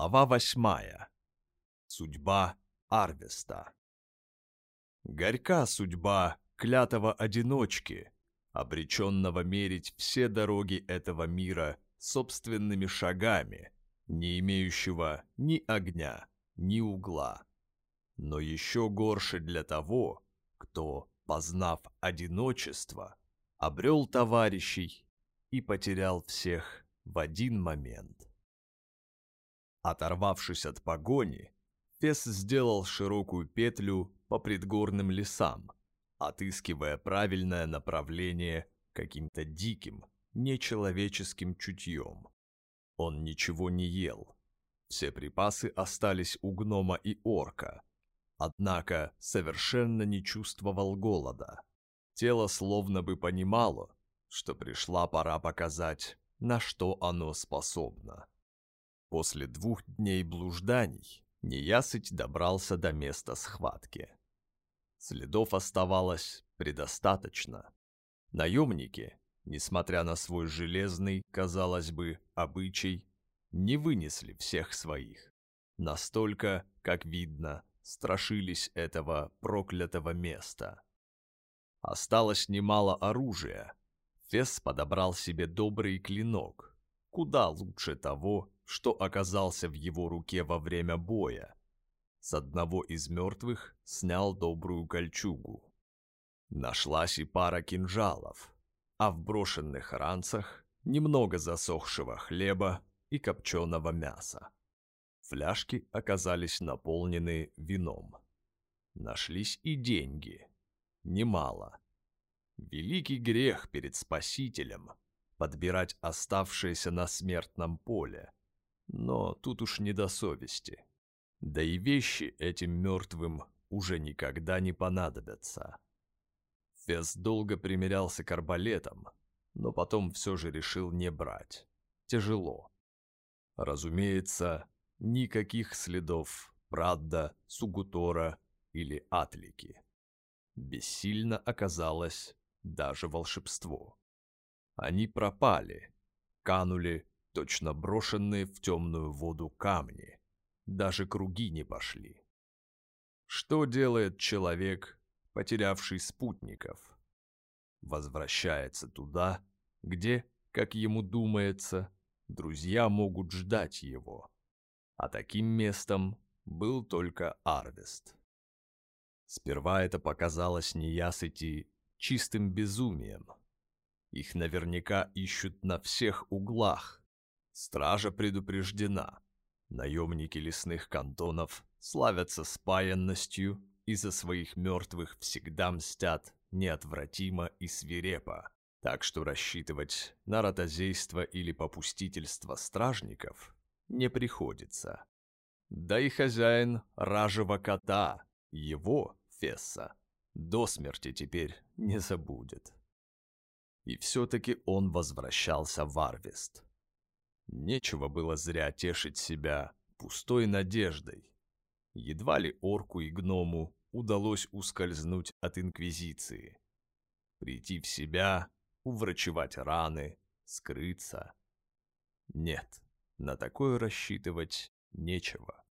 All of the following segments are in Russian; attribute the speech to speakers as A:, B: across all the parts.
A: Глава восьмая. Судьба Арвеста. Горька судьба клятого одиночки, обреченного мерить все дороги этого мира собственными шагами, не имеющего ни огня, ни угла. Но еще горше для того, кто, познав одиночество, обрел товарищей и потерял всех в один момент. Оторвавшись от погони, Фес сделал широкую петлю по предгорным лесам, отыскивая правильное направление каким-то диким, нечеловеческим чутьем. Он ничего не ел. Все припасы остались у гнома и орка, однако совершенно не чувствовал голода. Тело словно бы понимало, что пришла пора показать, на что оно способно. После двух дней блужданий неясыть добрался до места схватки. Следов оставалось предостаточно. Наемники, несмотря на свой железный, казалось бы, обычай, не вынесли всех своих. Настолько, как видно, страшились этого проклятого места. Осталось немало оружия. Фес подобрал себе добрый клинок, куда лучше того, что оказался в его руке во время боя. С одного из мертвых снял добрую кольчугу. Нашлась и пара кинжалов, а в брошенных ранцах немного засохшего хлеба и копченого мяса. Фляжки оказались наполнены вином. Нашлись и деньги. Немало. Великий грех перед Спасителем – подбирать оставшееся на смертном поле – но тут уж не до совести. Да и вещи этим мертвым уже никогда не понадобятся. Фес долго примерялся к арбалетам, но потом все же решил не брать. Тяжело. Разумеется, никаких следов Прадда, Сугутора или Атлики. Бессильно оказалось даже волшебство. Они пропали, канули точно брошенные в темную воду камни. Даже круги не пошли. Что делает человек, потерявший спутников? Возвращается туда, где, как ему думается, друзья могут ждать его. А таким местом был только Арвест. Сперва это показалось неясыти чистым безумием. Их наверняка ищут на всех углах, Стража предупреждена. Наемники лесных кантонов славятся спаянностью и за своих мертвых всегда мстят неотвратимо и свирепо. Так что рассчитывать на ротозейство или попустительство стражников не приходится. Да и хозяин ражего кота, его, Фесса, до смерти теперь не забудет. И все-таки он возвращался в Арвест. Нечего было зря тешить себя пустой надеждой. Едва ли орку и гному удалось ускользнуть от Инквизиции. Прийти в себя, уврачевать раны, скрыться. Нет, на такое рассчитывать нечего.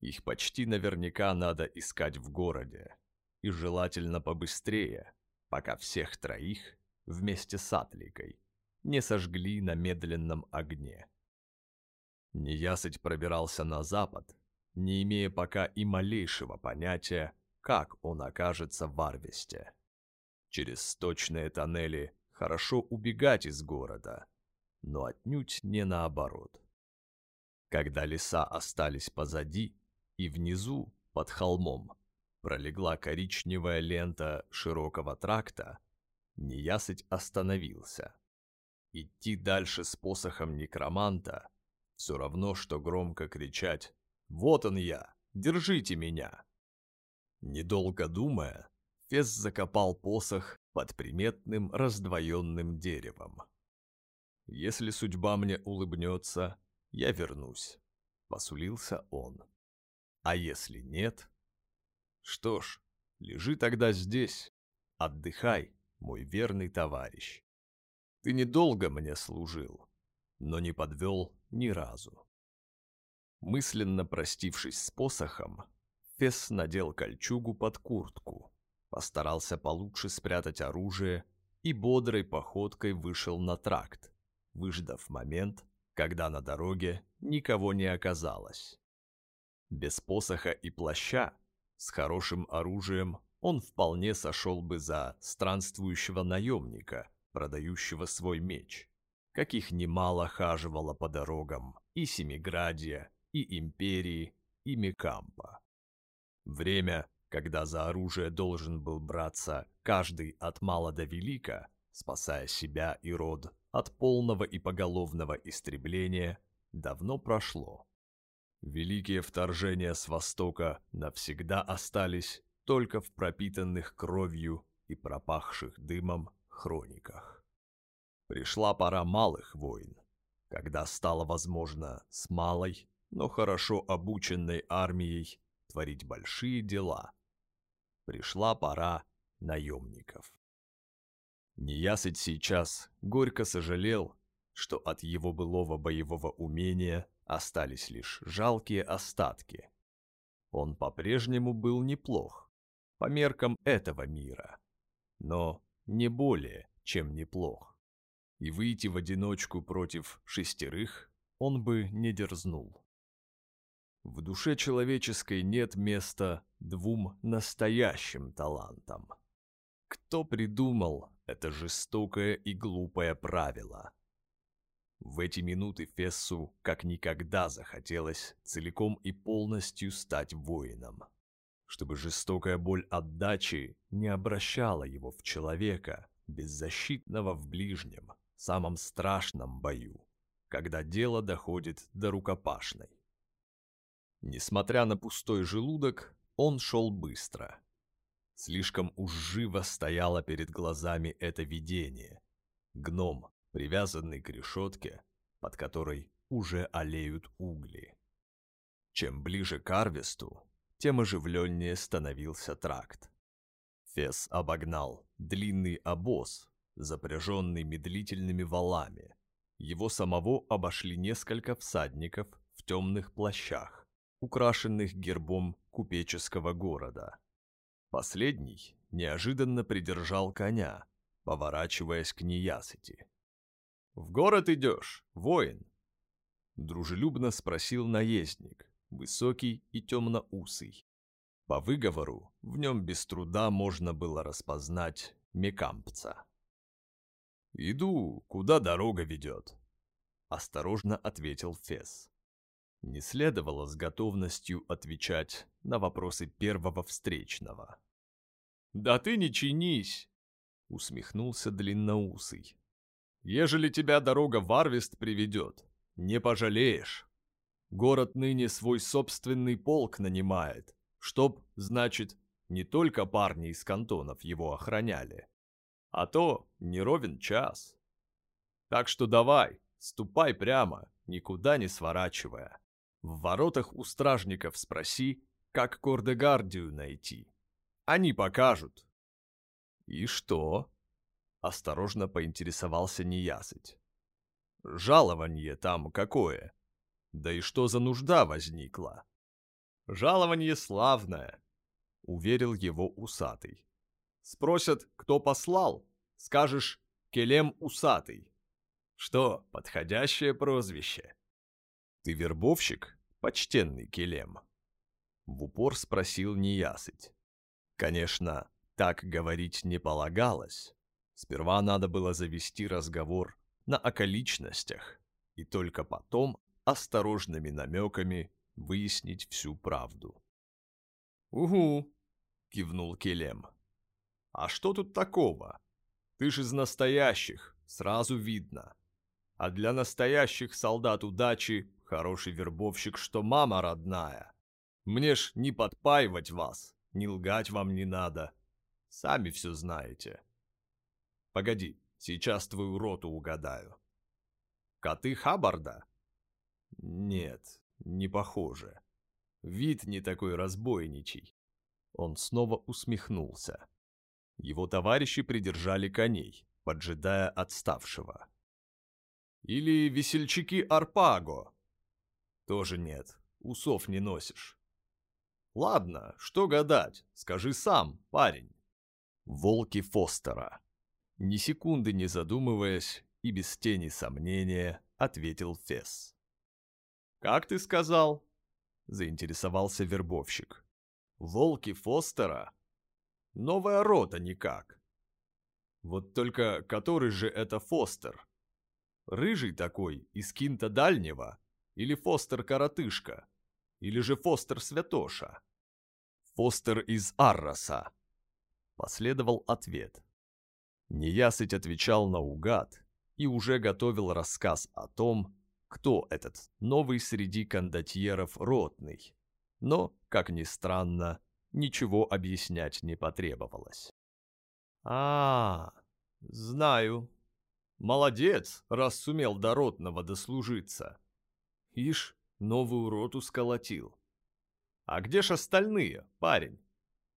A: Их почти наверняка надо искать в городе. И желательно побыстрее, пока всех троих вместе с Атликой не сожгли на медленном огне. Неясыть пробирался на запад, не имея пока и малейшего понятия, как он окажется в Арвесте. Через сточные тоннели хорошо убегать из города, но отнюдь не наоборот. Когда леса остались позади, и внизу, под холмом, пролегла коричневая лента широкого тракта, Неясыть остановился. Идти дальше с посохом некроманта все равно, что громко кричать «Вот он я! Держите меня!» Недолго думая, Фес закопал посох под приметным раздвоенным деревом. «Если судьба мне улыбнется, я вернусь», — посулился он. «А если нет? Что ж, лежи тогда здесь, отдыхай, мой верный товарищ». Ты недолго мне служил, но не подвел ни разу. Мысленно простившись с посохом, Фесс надел кольчугу под куртку, постарался получше спрятать оружие и бодрой походкой вышел на тракт, выждав момент, когда на дороге никого не оказалось. Без посоха и плаща, с хорошим оружием, он вполне сошел бы за странствующего наемника, продающего свой меч, каких немало хаживало по дорогам и Семиградия, и Империи, и Мекампа. Время, когда за оружие должен был браться каждый от мала до велика, спасая себя и род от полного и поголовного истребления, давно прошло. Великие вторжения с Востока навсегда остались только в пропитанных кровью и пропахших дымом хрониках. Пришла пора малых войн, когда стало возможно с малой, но хорошо обученной армией творить большие дела. Пришла пора наемников. Неясыть сейчас горько сожалел, что от его былого боевого умения остались лишь жалкие остатки. Он по-прежнему был неплох, по меркам этого мира, но не более, чем неплох. И выйти в одиночку против шестерых он бы не дерзнул. В душе человеческой нет места двум настоящим талантам. Кто придумал это жестокое и глупое правило? В эти минуты Фессу как никогда захотелось целиком и полностью стать воином, чтобы жестокая боль отдачи не обращала его в человека, беззащитного в ближнем, самом страшном бою, когда дело доходит до рукопашной. Несмотря на пустой желудок, он шел быстро. Слишком уж живо стояло перед глазами это видение. Гном, привязанный к решетке, под которой уже олеют угли. Чем ближе к Арвесту, тем оживленнее становился тракт. Фес обогнал длинный обоз, запряженный медлительными валами. Его самого обошли несколько всадников в темных плащах украшенных гербом купеческого города. Последний неожиданно придержал коня, поворачиваясь к неясыти. «В город идешь, воин?» Дружелюбно спросил наездник, высокий и темноусый. По выговору в нем без труда можно было распознать мекампца. «Иду, куда дорога ведет?» Осторожно ответил Фес. Не следовало с готовностью отвечать на вопросы первого встречного. «Да ты не чинись!» — усмехнулся длинноусый. «Ежели тебя дорога в Арвест приведет, не пожалеешь. Город ныне свой собственный полк нанимает, чтоб, значит, не только парни из кантонов его охраняли, а то не ровен час. Так что давай, ступай прямо, никуда не сворачивая. В воротах у стражников спроси, как Кордегардию найти. Они покажут. И что? Осторожно поинтересовался неясыть. Жалование там какое? Да и что за нужда возникла? Жалование славное, уверил его усатый. Спросят, кто послал, скажешь Келем Усатый. Что, подходящее прозвище? «Ты вербовщик, почтенный Келем?» В упор спросил неясыть. Конечно, так говорить не полагалось. Сперва надо было завести разговор на околичностях, и только потом осторожными намеками выяснить всю правду. «Угу», — кивнул Келем. «А что тут такого? Ты ж из настоящих, сразу видно. А для настоящих солдат удачи Хороший вербовщик, что мама родная. Мне ж не подпаивать вас, не лгать вам не надо. Сами все знаете. Погоди, сейчас твою роту угадаю. Коты Хабарда? Нет, не похоже. Вид не такой разбойничий. Он снова усмехнулся. Его товарищи придержали коней, поджидая отставшего. Или весельчаки Арпаго, тоже нет. усов не носишь. Ладно, что гадать, скажи сам, парень. Волки Фостера. Ни секунды не задумываясь и без тени сомнения, ответил Фес. «Как ты сказал?» — заинтересовался вербовщик. «Волки Фостера? Новая рота никак. Вот только который же это Фостер? Рыжий такой, из Кинта Дальнего? Или Фостер-коротышка? Или же Фостер-святоша?» «Фостер из Арроса», — последовал ответ. Неясыть отвечал наугад и уже готовил рассказ о том, кто этот новый среди кондотьеров ротный. Но, как ни странно, ничего объяснять не потребовалось. а, знаю. Молодец, раз сумел до ротного дослужиться. Ишь, новую роту сколотил. А где ж остальные, парень?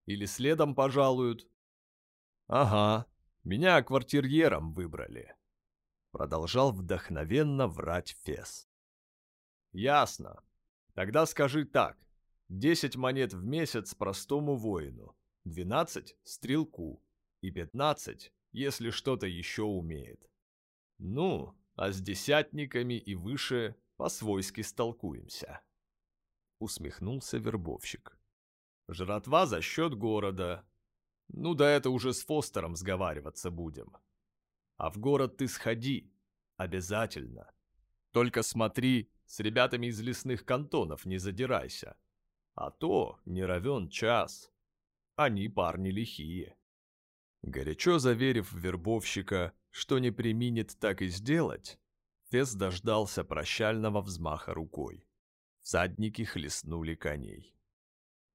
A: Или следом пожалуют? Ага, меня квартирьером выбрали. Продолжал вдохновенно врать Фес. Ясно. Тогда скажи так. Десять монет в месяц простому воину, двенадцать – стрелку и пятнадцать, если что-то еще умеет. Ну, а с десятниками и выше по-свойски столкуемся. Усмехнулся вербовщик. Жратва за счет города, ну да это уже с Фостером сговариваться будем. А в город ты сходи. Обязательно. Только смотри, с ребятами из лесных кантонов не задирайся. А то не равен час. Они парни лихие. Горячо заверив вербовщика, что не применит так и сделать, Фес дождался прощального взмаха рукой. Всадники хлестнули коней.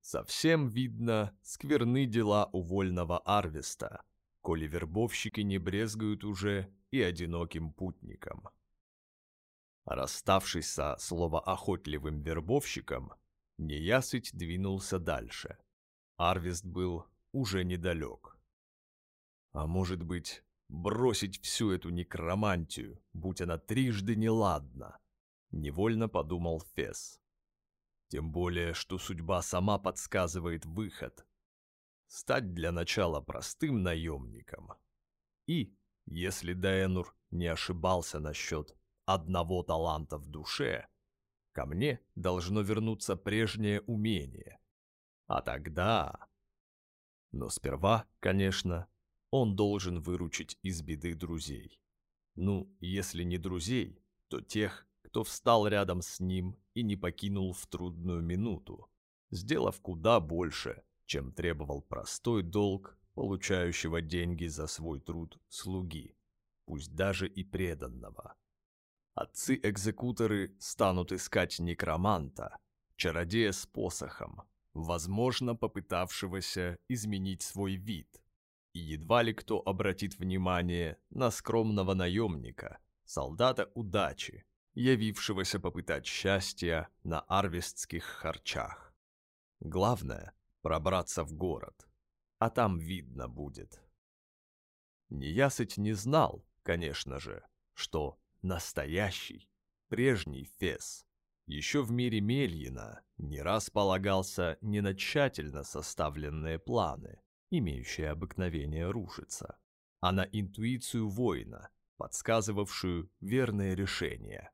A: Совсем видно, скверны дела у вольного Арвеста, коли вербовщики не брезгуют уже и одиноким путникам. Расставшись со словоохотливым вербовщиком, Неясыть двинулся дальше. Арвест был уже недалек. А может быть, бросить всю эту некромантию, будь она трижды неладна, невольно подумал Фес. Тем более, что судьба сама подсказывает выход. Стать для начала простым наемником. И, если Дайенур не ошибался насчет одного таланта в душе, ко мне должно вернуться прежнее умение. А тогда... Но сперва, конечно, он должен выручить из беды друзей. Ну, если не друзей, то тех, кто встал рядом с ним и не покинул в трудную минуту, сделав куда больше, чем требовал простой долг получающего деньги за свой труд слуги, пусть даже и преданного. Отцы-экзекуторы станут искать некроманта, чародея с посохом, возможно, попытавшегося изменить свой вид, и едва ли кто обратит внимание на скромного наемника, солдата удачи, явившегося попытать счастья на арвестских харчах. Главное – пробраться в город, а там видно будет. Неясыть не знал, конечно же, что настоящий, прежний Фес еще в мире Мельина не раз полагался не на тщательно составленные планы, имеющие обыкновение рушиться, а на интуицию воина, подсказывавшую верное решение.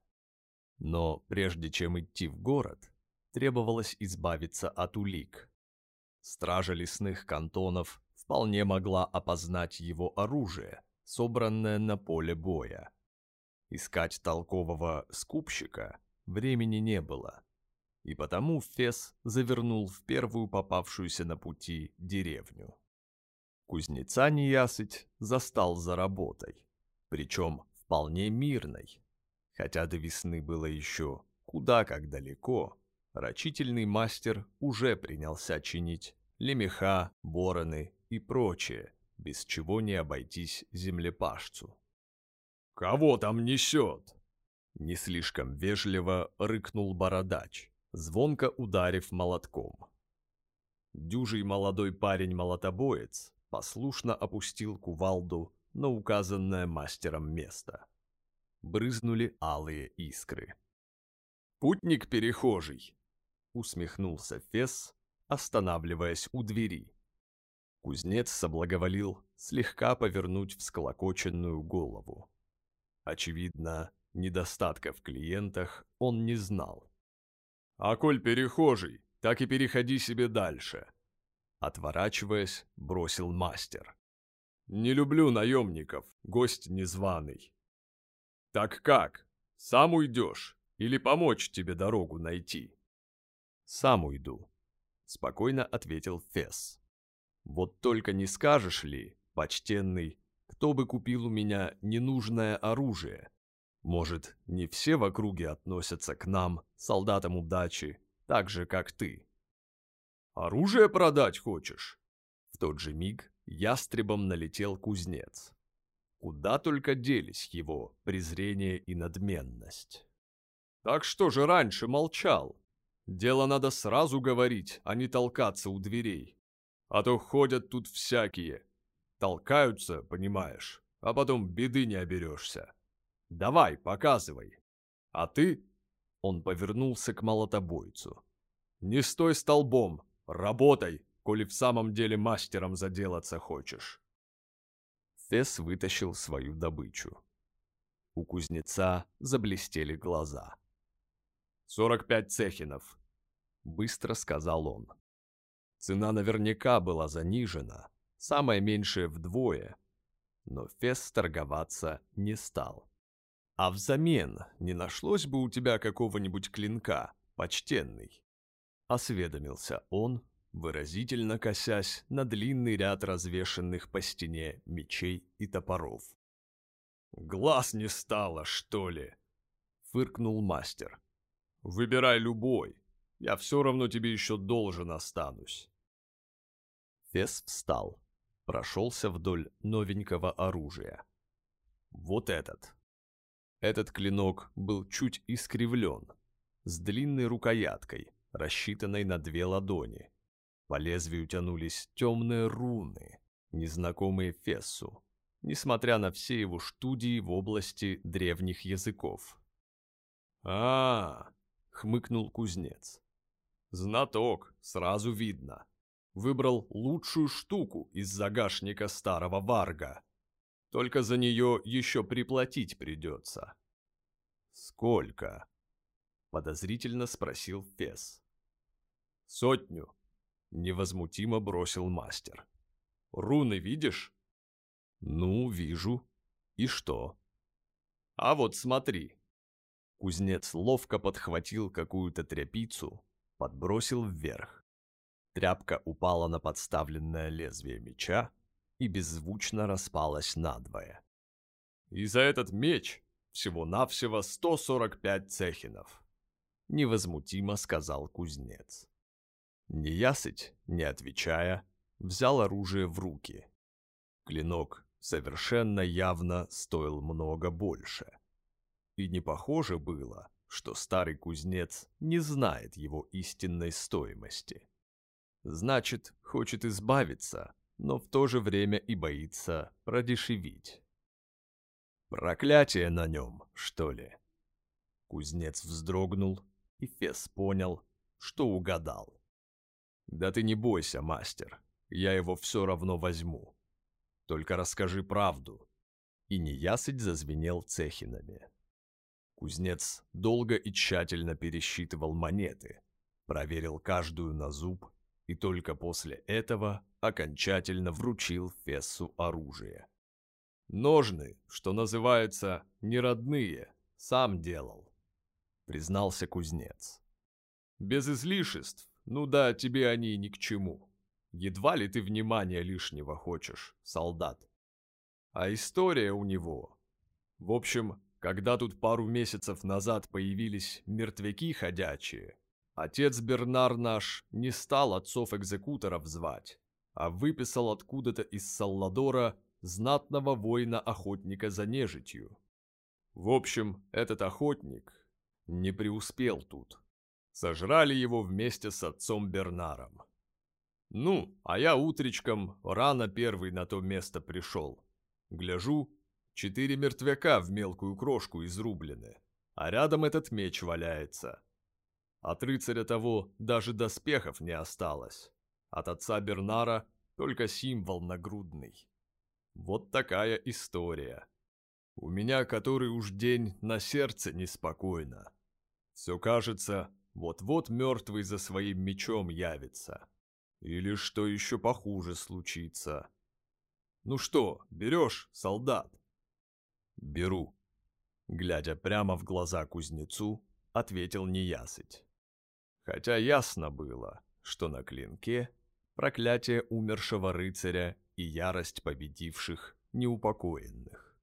A: Но прежде чем идти в город, требовалось избавиться от улик. Стража лесных кантонов вполне могла опознать его оружие, собранное на поле боя. Искать толкового скупщика времени не было, и потому Фес завернул в первую попавшуюся на пути деревню. Кузнеца неясыть застал за работой, причем вполне мирной, Хотя до весны было еще куда как далеко, рачительный мастер уже принялся чинить лемеха, бороны и прочее, без чего не обойтись землепашцу. «Кого там несет?» Не слишком вежливо рыкнул бородач, звонко ударив молотком. Дюжий молодой парень-молотобоец послушно опустил кувалду на указанное мастером место брызнули алые искры. «Путник перехожий!» Усмехнулся Фес, останавливаясь у двери. Кузнец соблаговолил слегка повернуть всколокоченную голову. Очевидно, недостатка в клиентах он не знал. «А коль перехожий, так и переходи себе дальше», отворачиваясь, бросил мастер. «Не люблю наемников, гость незваный». «Так как, сам уйдешь или помочь тебе дорогу найти?» «Сам уйду», — спокойно ответил Фесс. Вот только не скажешь ли, почтенный, кто бы купил у меня ненужное оружие? Может, не все в округе относятся к нам, солдатам удачи, так же, как ты? Оружие продать хочешь? В тот же миг ястребом налетел кузнец. Куда только делись его презрение и надменность. Так что же раньше молчал? Дело надо сразу говорить, а не толкаться у дверей. А то ходят тут всякие. Толкаются, понимаешь, а потом беды не оберешься. Давай, показывай. А ты...» Он повернулся к молотобойцу. «Не стой столбом, работай, коли в самом деле мастером заделаться хочешь». Фесс вытащил свою добычу. У кузнеца заблестели глаза. «Сорок пять цехинов», — быстро сказал он. Цена наверняка была занижена, самое меньшее вдвое, но Фес торговаться не стал. А взамен не нашлось бы у тебя какого-нибудь клинка, почтенный? Осведомился он, выразительно косясь на длинный ряд развешанных по стене мечей и топоров. «Глаз не стало, что ли?» — фыркнул мастер. «Выбирай любой, я все равно тебе еще должен останусь». Фес встал, прошелся вдоль новенького оружия. Вот этот. Этот клинок был чуть искривлен, с длинной рукояткой, рассчитанной на две ладони. По лезвию тянулись темные руны, незнакомые Фессу, несмотря на все его студии в области древних языков. -а хмыкнул кузнец. «Знаток, сразу видно выбрал лучшую штуку из загашника старого Варга. Только за нее еще приплатить придется. «Сколько?» — подозрительно спросил Фес. «Сотню», — невозмутимо бросил мастер. «Руны видишь?» «Ну, вижу. И что?» «А вот смотри». Кузнец ловко подхватил какую-то тряпицу, подбросил вверх. Тряпка упала на подставленное лезвие меча и беззвучно распалась надвое. «И за этот меч всего-навсего 145 цехинов», — невозмутимо сказал кузнец. Неясыть, не отвечая, взял оружие в руки. Клинок совершенно явно стоил много больше. И не похоже было, что старый кузнец не знает его истинной стоимости. Значит, хочет избавиться, но в то же время и боится продешевить. Проклятие на нем, что ли? Кузнец вздрогнул, и Фес понял, что угадал. Да ты не бойся, мастер, я его все равно возьму. Только расскажи правду. И неясыть зазвенел цехинами. Кузнец долго и тщательно пересчитывал монеты, проверил каждую на зуб и только после этого окончательно вручил Фессу оружие. «Ножны, что называется, неродные, сам делал», — признался кузнец. «Без излишеств, ну да, тебе они ни к чему. Едва ли ты внимания лишнего хочешь, солдат. А история у него... В общем, когда тут пару месяцев назад появились мертвяки ходячие, Отец Бернар наш не стал отцов-экзекуторов звать, а выписал откуда-то из Салладора знатного воина-охотника за нежитью. В общем, этот охотник не преуспел тут. Сожрали его вместе с отцом Бернаром. Ну, а я утречком рано первый на то место пришел. Гляжу, четыре мертвяка в мелкую крошку изрублены, а рядом этот меч валяется. От рыцаря того даже доспехов не осталось. От отца Бернара только символ нагрудный. Вот такая история. У меня который уж день на сердце неспокойно. Все кажется, вот-вот мертвый за своим мечом явится. Или что еще похуже случится. Ну что, берешь, солдат? Беру. Глядя прямо в глаза кузнецу, ответил неясыть. Хотя ясно было, что на клинке проклятие умершего рыцаря и ярость победивших неупокоенных.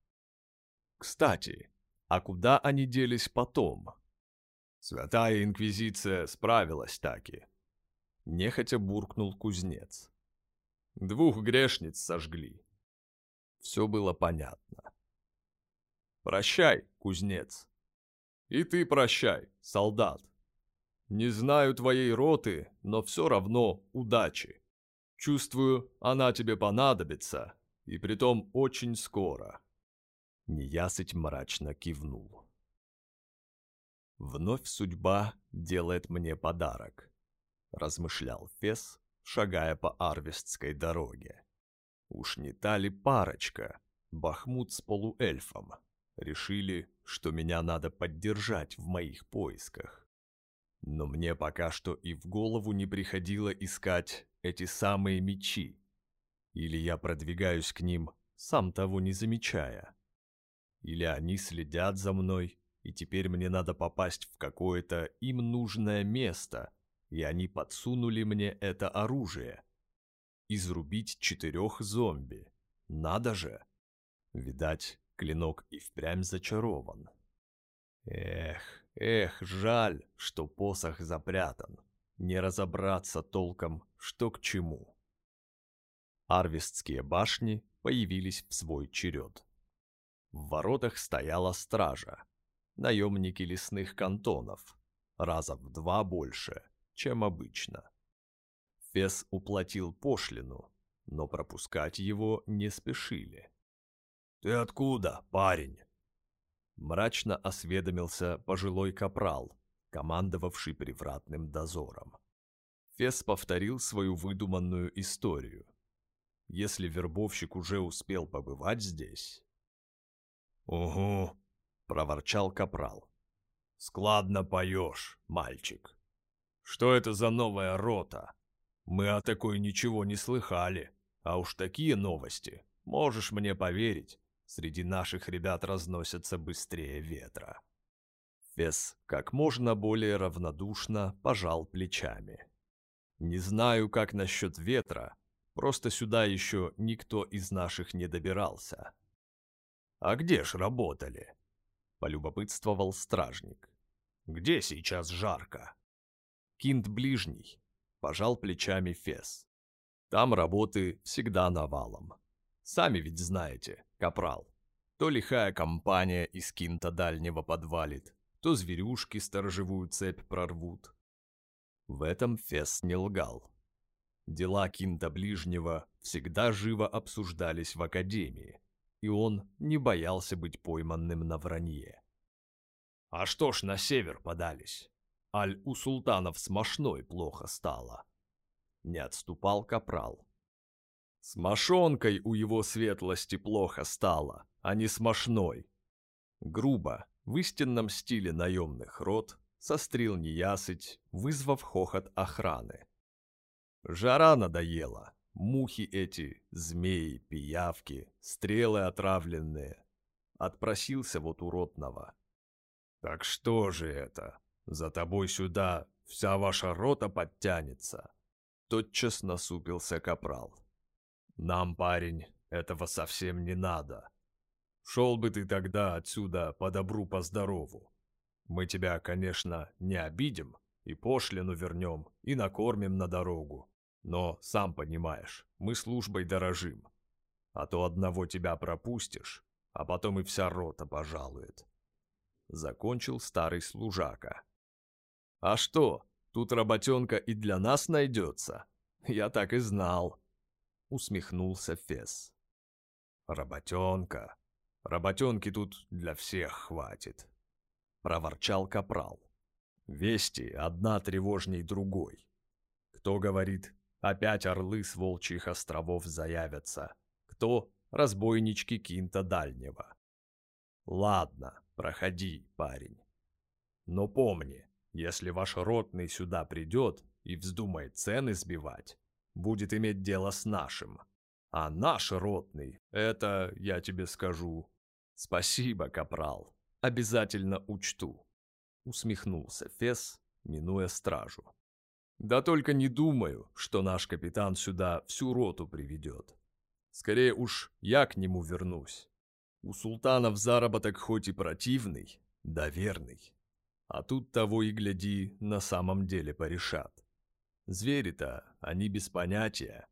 A: Кстати, а куда они делись потом? Святая Инквизиция справилась таки. Нехотя буркнул кузнец. Двух грешниц сожгли. Все было понятно. Прощай, кузнец. И ты прощай, солдат. Не знаю твоей роты, но все равно удачи. Чувствую, она тебе понадобится, и притом очень скоро. Неясыть мрачно кивнул. «Вновь судьба делает мне подарок», — размышлял Фес, шагая по Арвестской дороге. «Уж не та ли парочка, Бахмут с полуэльфом, решили, что меня надо поддержать в моих поисках. Но мне пока что и в голову не приходило искать эти самые мечи. Или я продвигаюсь к ним, сам того не замечая. Или они следят за мной, и теперь мне надо попасть в какое-то им нужное место, и они подсунули мне это оружие. Изрубить четырех зомби. Надо же! Видать, клинок и впрямь зачарован. Эх, эх, жаль, что посох запрятан. Не разобраться толком, что к чему. Арвестские башни появились в свой черед. В воротах стояла стража, наемники лесных кантонов, раза в два больше, чем обычно. Фес уплатил пошлину, но пропускать его не спешили. «Ты откуда, парень?» Мрачно осведомился пожилой капрал, командовавший привратным дозором. Фес повторил свою выдуманную историю. Если вербовщик уже успел побывать здесь... «Угу», проворчал капрал. «Складно поешь, мальчик. Что это за новая рота? Мы о такой ничего не слыхали, а уж такие новости, можешь мне поверить, среди наших ребят разносятся быстрее ветра». Фес как можно более равнодушно пожал плечами. «Не знаю, как насчет ветра, просто сюда еще никто из наших не добирался». «А где ж работали?» полюбопытствовал стражник. «Где сейчас жарко?» «Кинт ближний», — пожал плечами Фес. «Там работы всегда навалом. Сами ведь знаете, капрал. То лихая компания из Кинта дальнего подвалит, то зверюшки сторожевую цепь прорвут». В этом Фес не лгал. Дела Кинта Ближнего всегда живо обсуждались в Академии, и он не боялся быть пойманным на вранье. «А что ж на север подались? Аль у султанов с мошной плохо стало». Не отступал капрал. «С мошонкой у его светлости плохо стало, а не с мошной». Грубо, в истинном стиле наемных рот, сострил неясыть, вызвав хохот охраны. Жара надоела, Мухи эти, змеи, пиявки, стрелы отравленные. Отпросился вот уродного. Так что же это? За тобой сюда вся ваша рота подтянется? Тотчас насупился капрал. Нам, парень, этого совсем не надо. Шел бы ты тогда отсюда по добру, по здорову. Мы тебя, конечно, не обидим, и пошлину вернем, и накормим на дорогу. Но, сам понимаешь, мы службой дорожим. А то одного тебя пропустишь, а потом и вся рота пожалует. Закончил старый служака. А что, тут работенка и для нас найдется? Я так и знал. Усмехнулся Фес. Работенка. Работенки тут для всех хватит. Проворчал капрал. Вести одна тревожней другой. Кто говорит, опять орлы с волчьих островов заявятся, кто разбойнички Кинта Дальнего. Ладно, проходи, парень. Но помни, если ваш ротный сюда придет и вздумает цены сбивать, будет иметь дело с нашим. А наш ротный, это, я тебе скажу, спасибо, капрал, обязательно учту. Усмехнулся Фес, минуя стражу. Да только не думаю, что наш капитан сюда всю роту приведет. Скорее уж я к нему вернусь. У султанов заработок хоть и противный, да верный. А тут того и гляди, на самом деле порешат. Звери-то, они без понятия.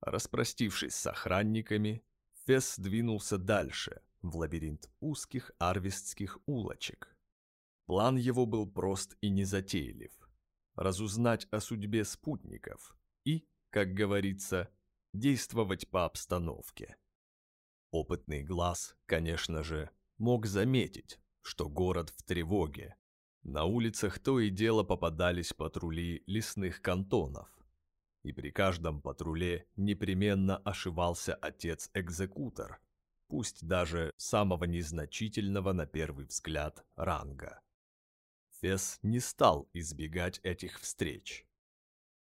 A: Распростившись с охранниками, Фес двинулся дальше, в лабиринт узких арвистских улочек. План его был прост и незатейлив. Разузнать о судьбе спутников и, как говорится, действовать по обстановке. Опытный глаз, конечно же, мог заметить, что город в тревоге. На улицах то и дело попадались патрули лесных кантонов. И при каждом патруле непременно ошивался отец-экзекутор, пусть даже самого незначительного на первый взгляд ранга. Фес не стал избегать этих встреч.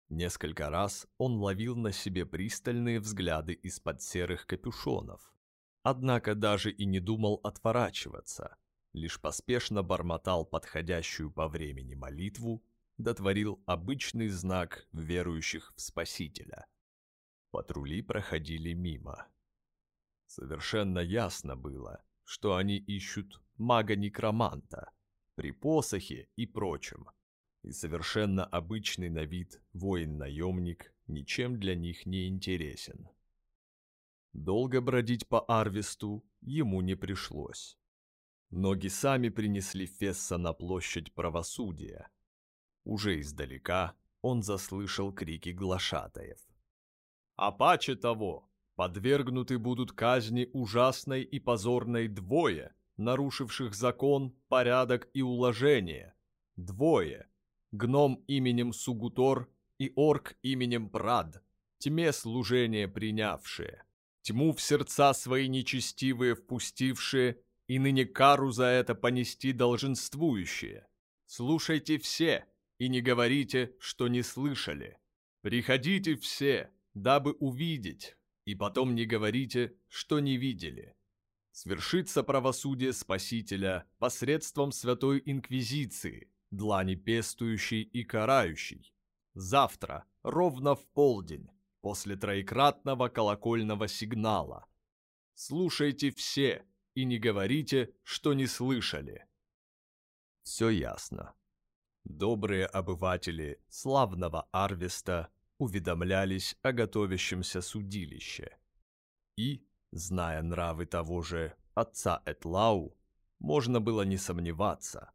A: Несколько раз он ловил на себе пристальные взгляды из-под серых капюшонов, однако даже и не думал отворачиваться, лишь поспешно бормотал подходящую по времени молитву, дотворил обычный знак верующих в Спасителя. Патрули проходили мимо. Совершенно ясно было, что они ищут мага-некроманта при посохе и прочем и совершенно обычный на вид воин-наемник ничем для них не интересен. Долго бродить по Арвесту ему не пришлось. Ноги сами принесли Фесса на площадь правосудия. Уже издалека он заслышал крики глашатаев. «А паче того, подвергнуты будут казни ужасной и позорной двое, нарушивших закон, порядок и уложение. Двое, гном именем Сугутор и орк именем Прад, тьме служение принявшие, тьму в сердца свои нечестивые впустившие, и ныне кару за это понести долженствующие. Слушайте все, и не говорите, что не слышали. Приходите все, дабы увидеть, и потом не говорите, что не видели. Свершится правосудие Спасителя посредством Святой Инквизиции – длани пестующий и карающий. Завтра, ровно в полдень, после троекратного колокольного сигнала. Слушайте все и не говорите, что не слышали. Все ясно. Добрые обыватели славного Арвеста уведомлялись о готовящемся судилище. И, зная нравы того же отца Этлау, можно было не сомневаться,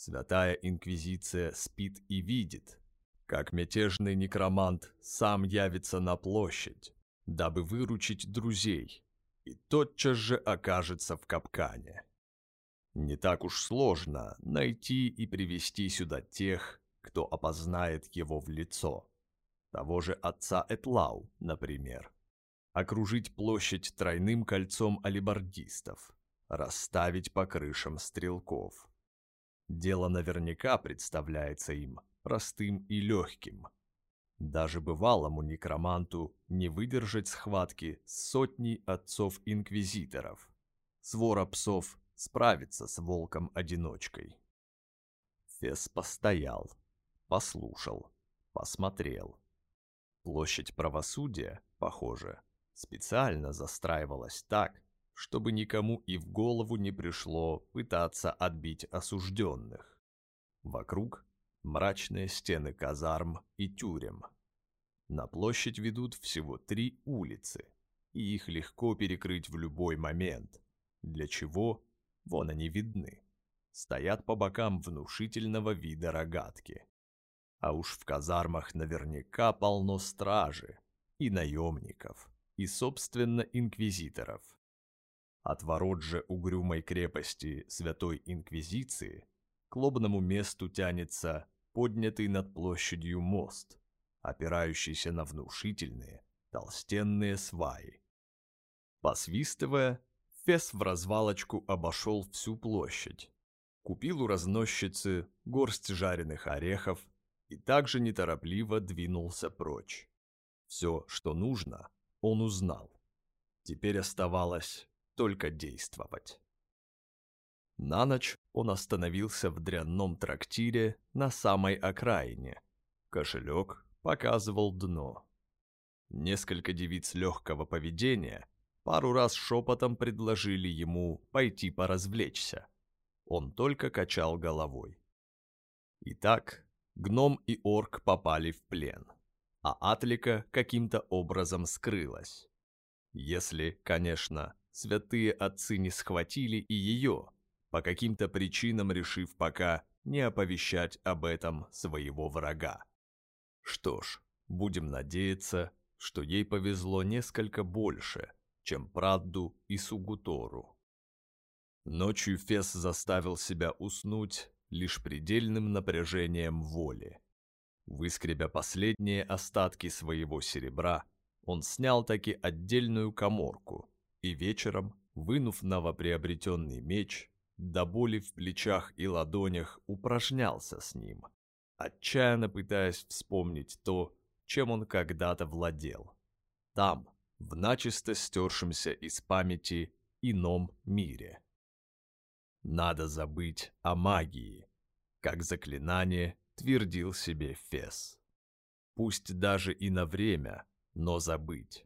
A: Святая Инквизиция спит и видит, как мятежный некромант сам явится на площадь, дабы выручить друзей, и тотчас же окажется в капкане. Не так уж сложно найти и привести сюда тех, кто опознает его в лицо. Того же отца Этлау, например. Окружить площадь тройным кольцом алибардистов, расставить по крышам стрелков. Дело наверняка представляется им простым и легким. Даже бывалому некроманту не выдержать схватки сотней отцов-инквизиторов. Свора псов справится с волком-одиночкой. Фес постоял, послушал, посмотрел. Площадь правосудия, похоже, специально застраивалась так, чтобы никому и в голову не пришло пытаться отбить осужденных. Вокруг мрачные стены казарм и тюрем. На площадь ведут всего три улицы, и их легко перекрыть в любой момент, для чего, вон они видны, стоят по бокам внушительного вида рогатки. А уж в казармах наверняка полно стражи, и наемников, и, собственно, инквизиторов. От ворот же угрюмой крепости Святой Инквизиции к лобному месту тянется поднятый над площадью мост, опирающийся на внушительные, толстенные сваи. Посвистывая, Фес в развалочку обошел всю площадь, купил у разносчицы горсть жареных орехов и также неторопливо двинулся прочь. Все, что нужно, он узнал. Теперь оставалось только действовать. На ночь он остановился в дрянном трактире на самой окраине. Кошелек показывал дно. Несколько девиц легкого поведения пару раз шепотом предложили ему пойти поразвлечься. Он только качал головой. Итак, гном и орк попали в плен, а Атлика каким-то образом скрылась. Если, конечно, святые отцы не схватили и ее, по каким-то причинам решив пока не оповещать об этом своего врага. Что ж, будем надеяться, что ей повезло несколько больше, чем Прадду и Сугутору. Ночью Фес заставил себя уснуть лишь предельным напряжением воли. Выскребя последние остатки своего серебра, он снял таки отдельную коморку и вечером, вынув новоприобретенный меч, до боли в плечах и ладонях упражнялся с ним, отчаянно пытаясь вспомнить то, чем он когда-то владел. Там, в начисто стершемся из памяти ином мире. Надо забыть о магии, как заклинание твердил себе Фес. Пусть даже и на время, но забыть.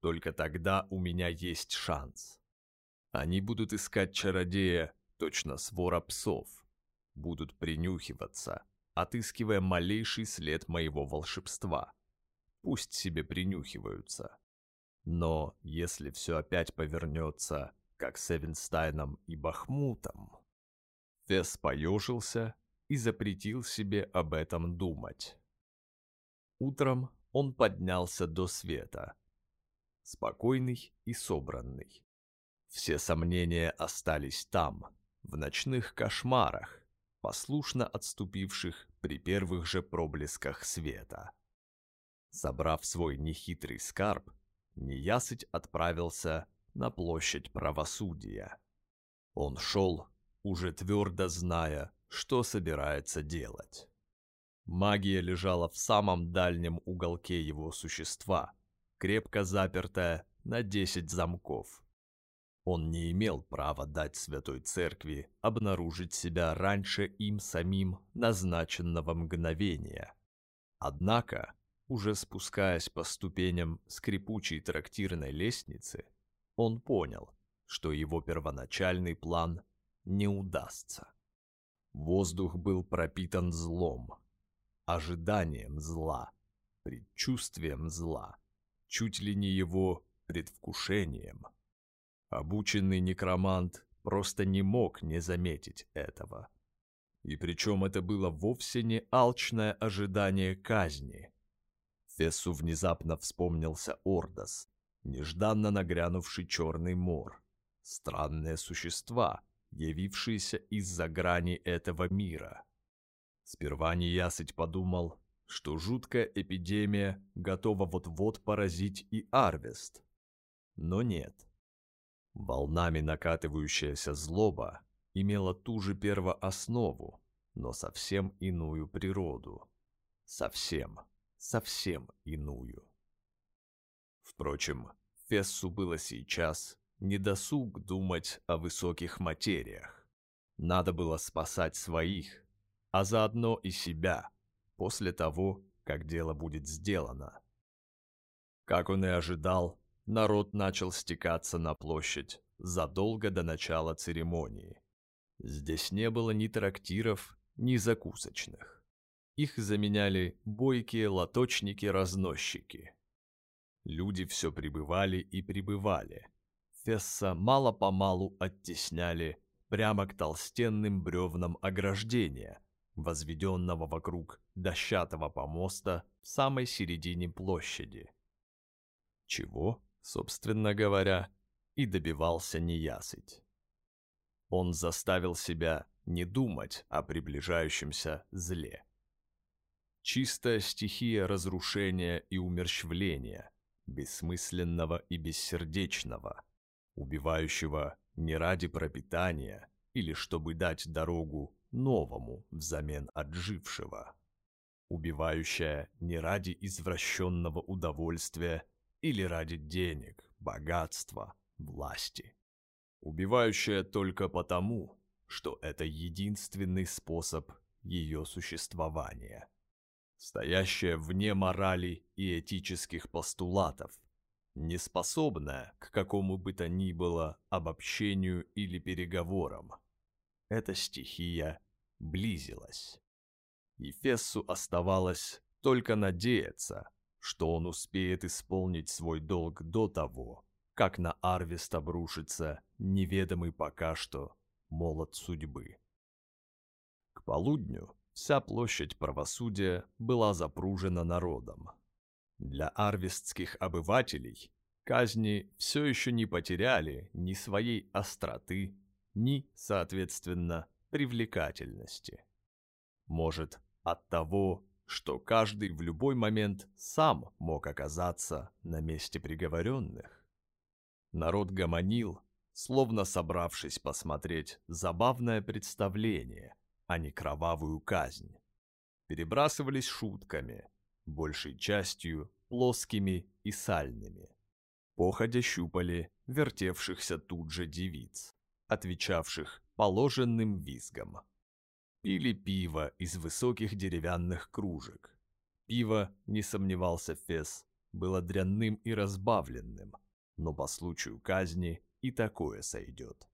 A: Только тогда у меня есть шанс. Они будут искать чародея, точно свора псов. Будут принюхиваться, отыскивая малейший след моего волшебства. Пусть себе принюхиваются. Но если все опять повернется, как с Эвенстайном и Бахмутом... Фесс поежился и запретил себе об этом думать. Утром он поднялся до света, спокойный и собранный. Все сомнения остались там, в ночных кошмарах, послушно отступивших при первых же проблесках света. Собрав свой нехитрый скарб, Неясыть отправился на площадь правосудия. Он шел, уже твердо зная, что собирается делать. Магия лежала в самом дальнем уголке его существа, крепко запертая на десять замков. Он не имел права дать Святой Церкви обнаружить себя раньше им самим назначенного мгновения. Однако, уже спускаясь по ступеням скрипучей трактирной лестницы, он понял, что его первоначальный план не удастся. Воздух был пропитан злом, ожиданием зла, предчувствием зла, чуть ли не его предвкушением. Обученный некромант просто не мог не заметить этого. И причем это было вовсе не алчное ожидание казни. Фессу внезапно вспомнился Ордос, нежданно нагрянувший черный мор. Странные существа, явившиеся из-за грани этого мира. Сперва неясыть подумал, что жуткая эпидемия готова вот-вот поразить и Арвест. Но нет. Волнами накатывающаяся злоба имела ту же первооснову, но совсем иную природу. Совсем, совсем иную. Впрочем, Фессу было сейчас недосуг думать о высоких материях. Надо было спасать своих, а заодно и себя, после того, как дело будет сделано. Как он и ожидал, народ начал стекаться на площадь задолго до начала церемонии. Здесь не было ни трактиров, ни закусочных. Их заменяли бойкие лоточники-разносчики. Люди все прибывали и прибывали. Фесса мало-помалу оттесняли прямо к толстенным бревнам ограждения, возведенного вокруг дощатого помоста в самой середине площади. Чего? Собственно говоря, и добивался неясыть. Он заставил себя не думать о приближающемся зле. Чистая стихия разрушения и умерщвления, бессмысленного и бессердечного, убивающего не ради пропитания или чтобы дать дорогу новому взамен отжившего, убивающая не ради извращенного удовольствия или ради денег, богатства, власти, убивающая только потому, что это единственный способ ее существования, стоящая вне морали и этических постулатов, неспособная к какому бы то ни было обобщению или переговорам. Эта стихия близилась. И Фессу оставалось только надеяться, что он успеет исполнить свой долг до того, как на Арвест обрушится неведомый пока что молот судьбы. К полудню вся площадь правосудия была запружена народом. Для арвестских обывателей казни все еще не потеряли ни своей остроты, ни, соответственно, привлекательности. Может, от того, что каждый в любой момент сам мог оказаться на месте приговоренных? Народ гомонил, словно собравшись посмотреть забавное представление, а не кровавую казнь. Перебрасывались шутками, большей частью плоскими и сальными. Походя щупали вертевшихся тут же девиц, отвечавших положенным визгом. Пили пиво из высоких деревянных кружек. Пиво, не сомневался Фес, было дрянным и разбавленным, но по случаю казни и такое сойдет.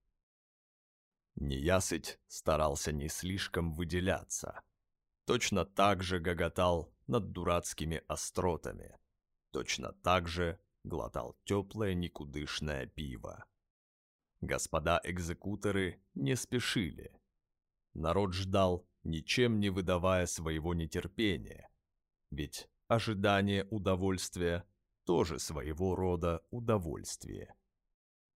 A: Неясыть старался не слишком выделяться. Точно так же гоготал над дурацкими остротами. Точно так же глотал теплое никудышное пиво. Господа экзекуторы не спешили. Народ ждал, ничем не выдавая своего нетерпения. Ведь ожидание удовольствия тоже своего рода удовольствие.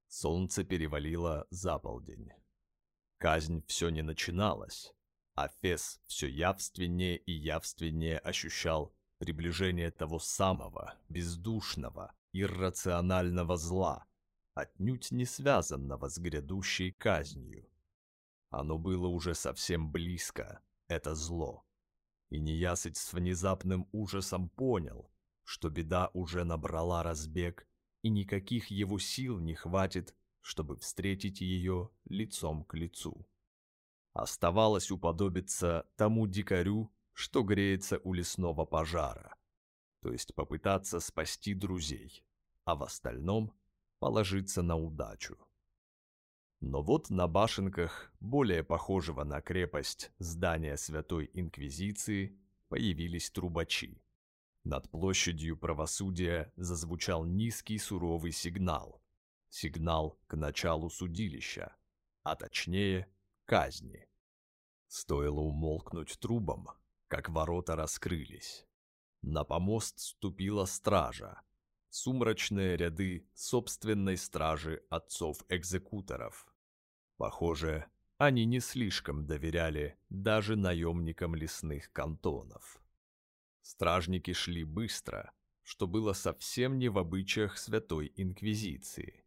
A: Солнце перевалило за полдень. Казнь все не начиналась, а Фес все явственнее и явственнее ощущал приближение того самого, бездушного, иррационального зла, отнюдь не связанного с грядущей казнью. Оно было уже совсем близко, это зло. И неясыть с внезапным ужасом понял, что беда уже набрала разбег и никаких его сил не хватит, чтобы встретить ее лицом к лицу. Оставалось уподобиться тому дикарю, что греется у лесного пожара, то есть попытаться спасти друзей, а в остальном положиться на удачу. Но вот на башенках, более похожего на крепость здания Святой Инквизиции, появились трубачи. Над площадью правосудия зазвучал низкий суровый сигнал. Сигнал к началу судилища, а точнее казни. Стоило умолкнуть трубам, как ворота раскрылись. На помост ступила стража. Сумрачные ряды собственной стражи отцов-экзекуторов. Похоже, они не слишком доверяли даже наемникам лесных кантонов. Стражники шли быстро, что было совсем не в обычаях Святой Инквизиции.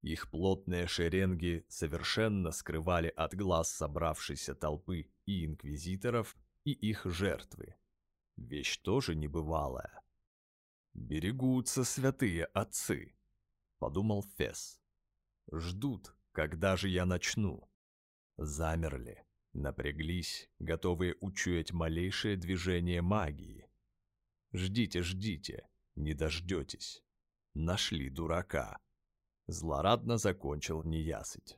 A: Их плотные шеренги совершенно скрывали от глаз собравшейся толпы и инквизиторов, и их жертвы. Вещь тоже небывалая. «Берегутся святые отцы», — подумал Фес. «Ждут, когда же я начну». Замерли, напряглись, готовые учуять малейшее движение магии. Ждите, ждите, не дождетесь. Нашли дурака. Злорадно закончил неясыть.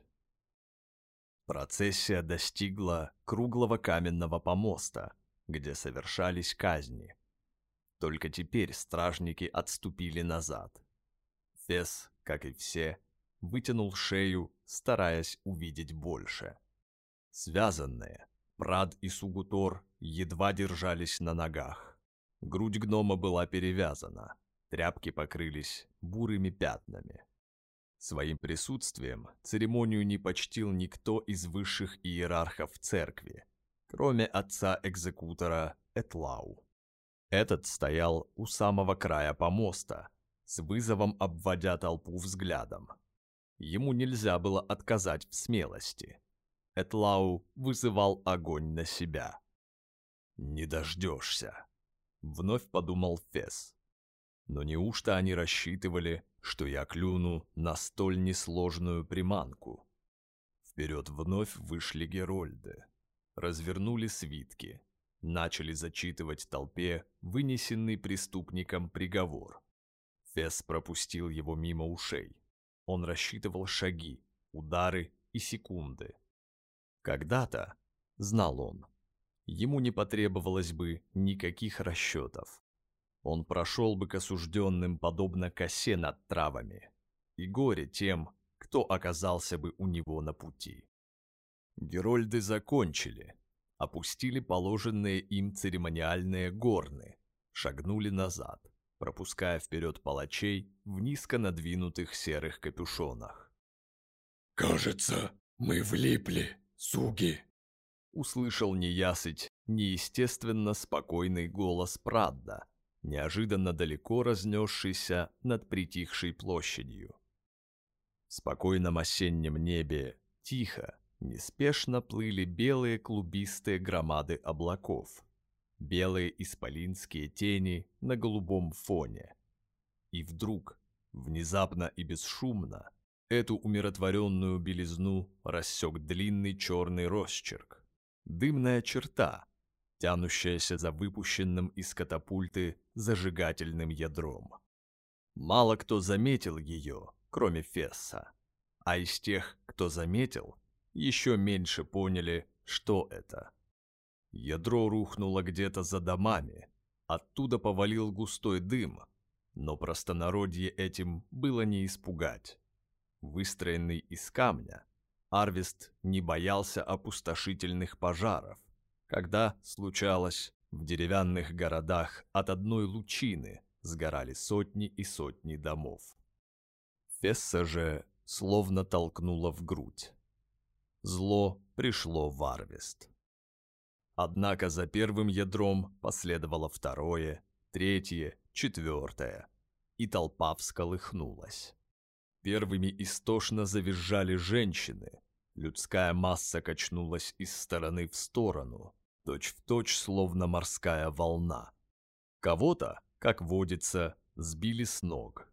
A: Процессия достигла круглого каменного помоста, где совершались казни. Только теперь стражники отступили назад. Фес, как и все, вытянул шею, стараясь увидеть больше. Связанные, Прад и Сугутор едва держались на ногах. Грудь гнома была перевязана, тряпки покрылись бурыми пятнами. Своим присутствием церемонию не почтил никто из высших иерархов церкви, кроме отца-экзекутора Этлау. Этот стоял у самого края помоста, с вызовом обводя толпу взглядом. Ему нельзя было отказать в смелости. Этлау вызывал огонь на себя. «Не дождешься», — вновь подумал Фес. Но неужто они рассчитывали, что я клюну на столь несложную приманку? Вперед вновь вышли герольды, развернули свитки, начали зачитывать толпе вынесенный преступником приговор. Фес пропустил его мимо ушей. Он рассчитывал шаги, удары и секунды. Когда-то, знал он, ему не потребовалось бы никаких расчетов. Он прошел бы к осужденным подобно косе над травами, и горе тем, кто оказался бы у него на пути. Герольды закончили, опустили положенные им церемониальные горны, шагнули назад, пропуская вперед палачей в низко надвинутых серых капюшонах.
B: «Кажется, мы влипли, суги!»
A: Услышал неясыть неестественно спокойный голос Прадда, неожиданно далеко разнесшийся над притихшей площадью. В спокойном осеннем небе тихо, неспешно плыли белые клубистые громады облаков, белые исполинские тени на голубом фоне. И вдруг, внезапно и бесшумно, эту умиротворенную белизну рассек длинный черный росчерк. Дымная черта, тянущаяся за выпущенным из катапульты зажигательным ядром. Мало кто заметил ее, кроме Фесса, а из тех, кто заметил, еще меньше поняли, что это. Ядро рухнуло где-то за домами, оттуда повалил густой дым, но простонародье этим было не испугать. Выстроенный из камня, Арвист не боялся опустошительных пожаров, когда, случалось, в деревянных городах от одной лучины сгорали сотни и сотни домов. Фесса же словно толкнула в грудь зло пришло в Арвест. Однако за первым ядром последовало второе, третье, четвертое, и толпа всколыхнулась. Первыми истошно завизжали женщины, людская масса качнулась из стороны в сторону, точь-в-точь, точь, словно морская волна. Кого-то, как водится, сбили с ног.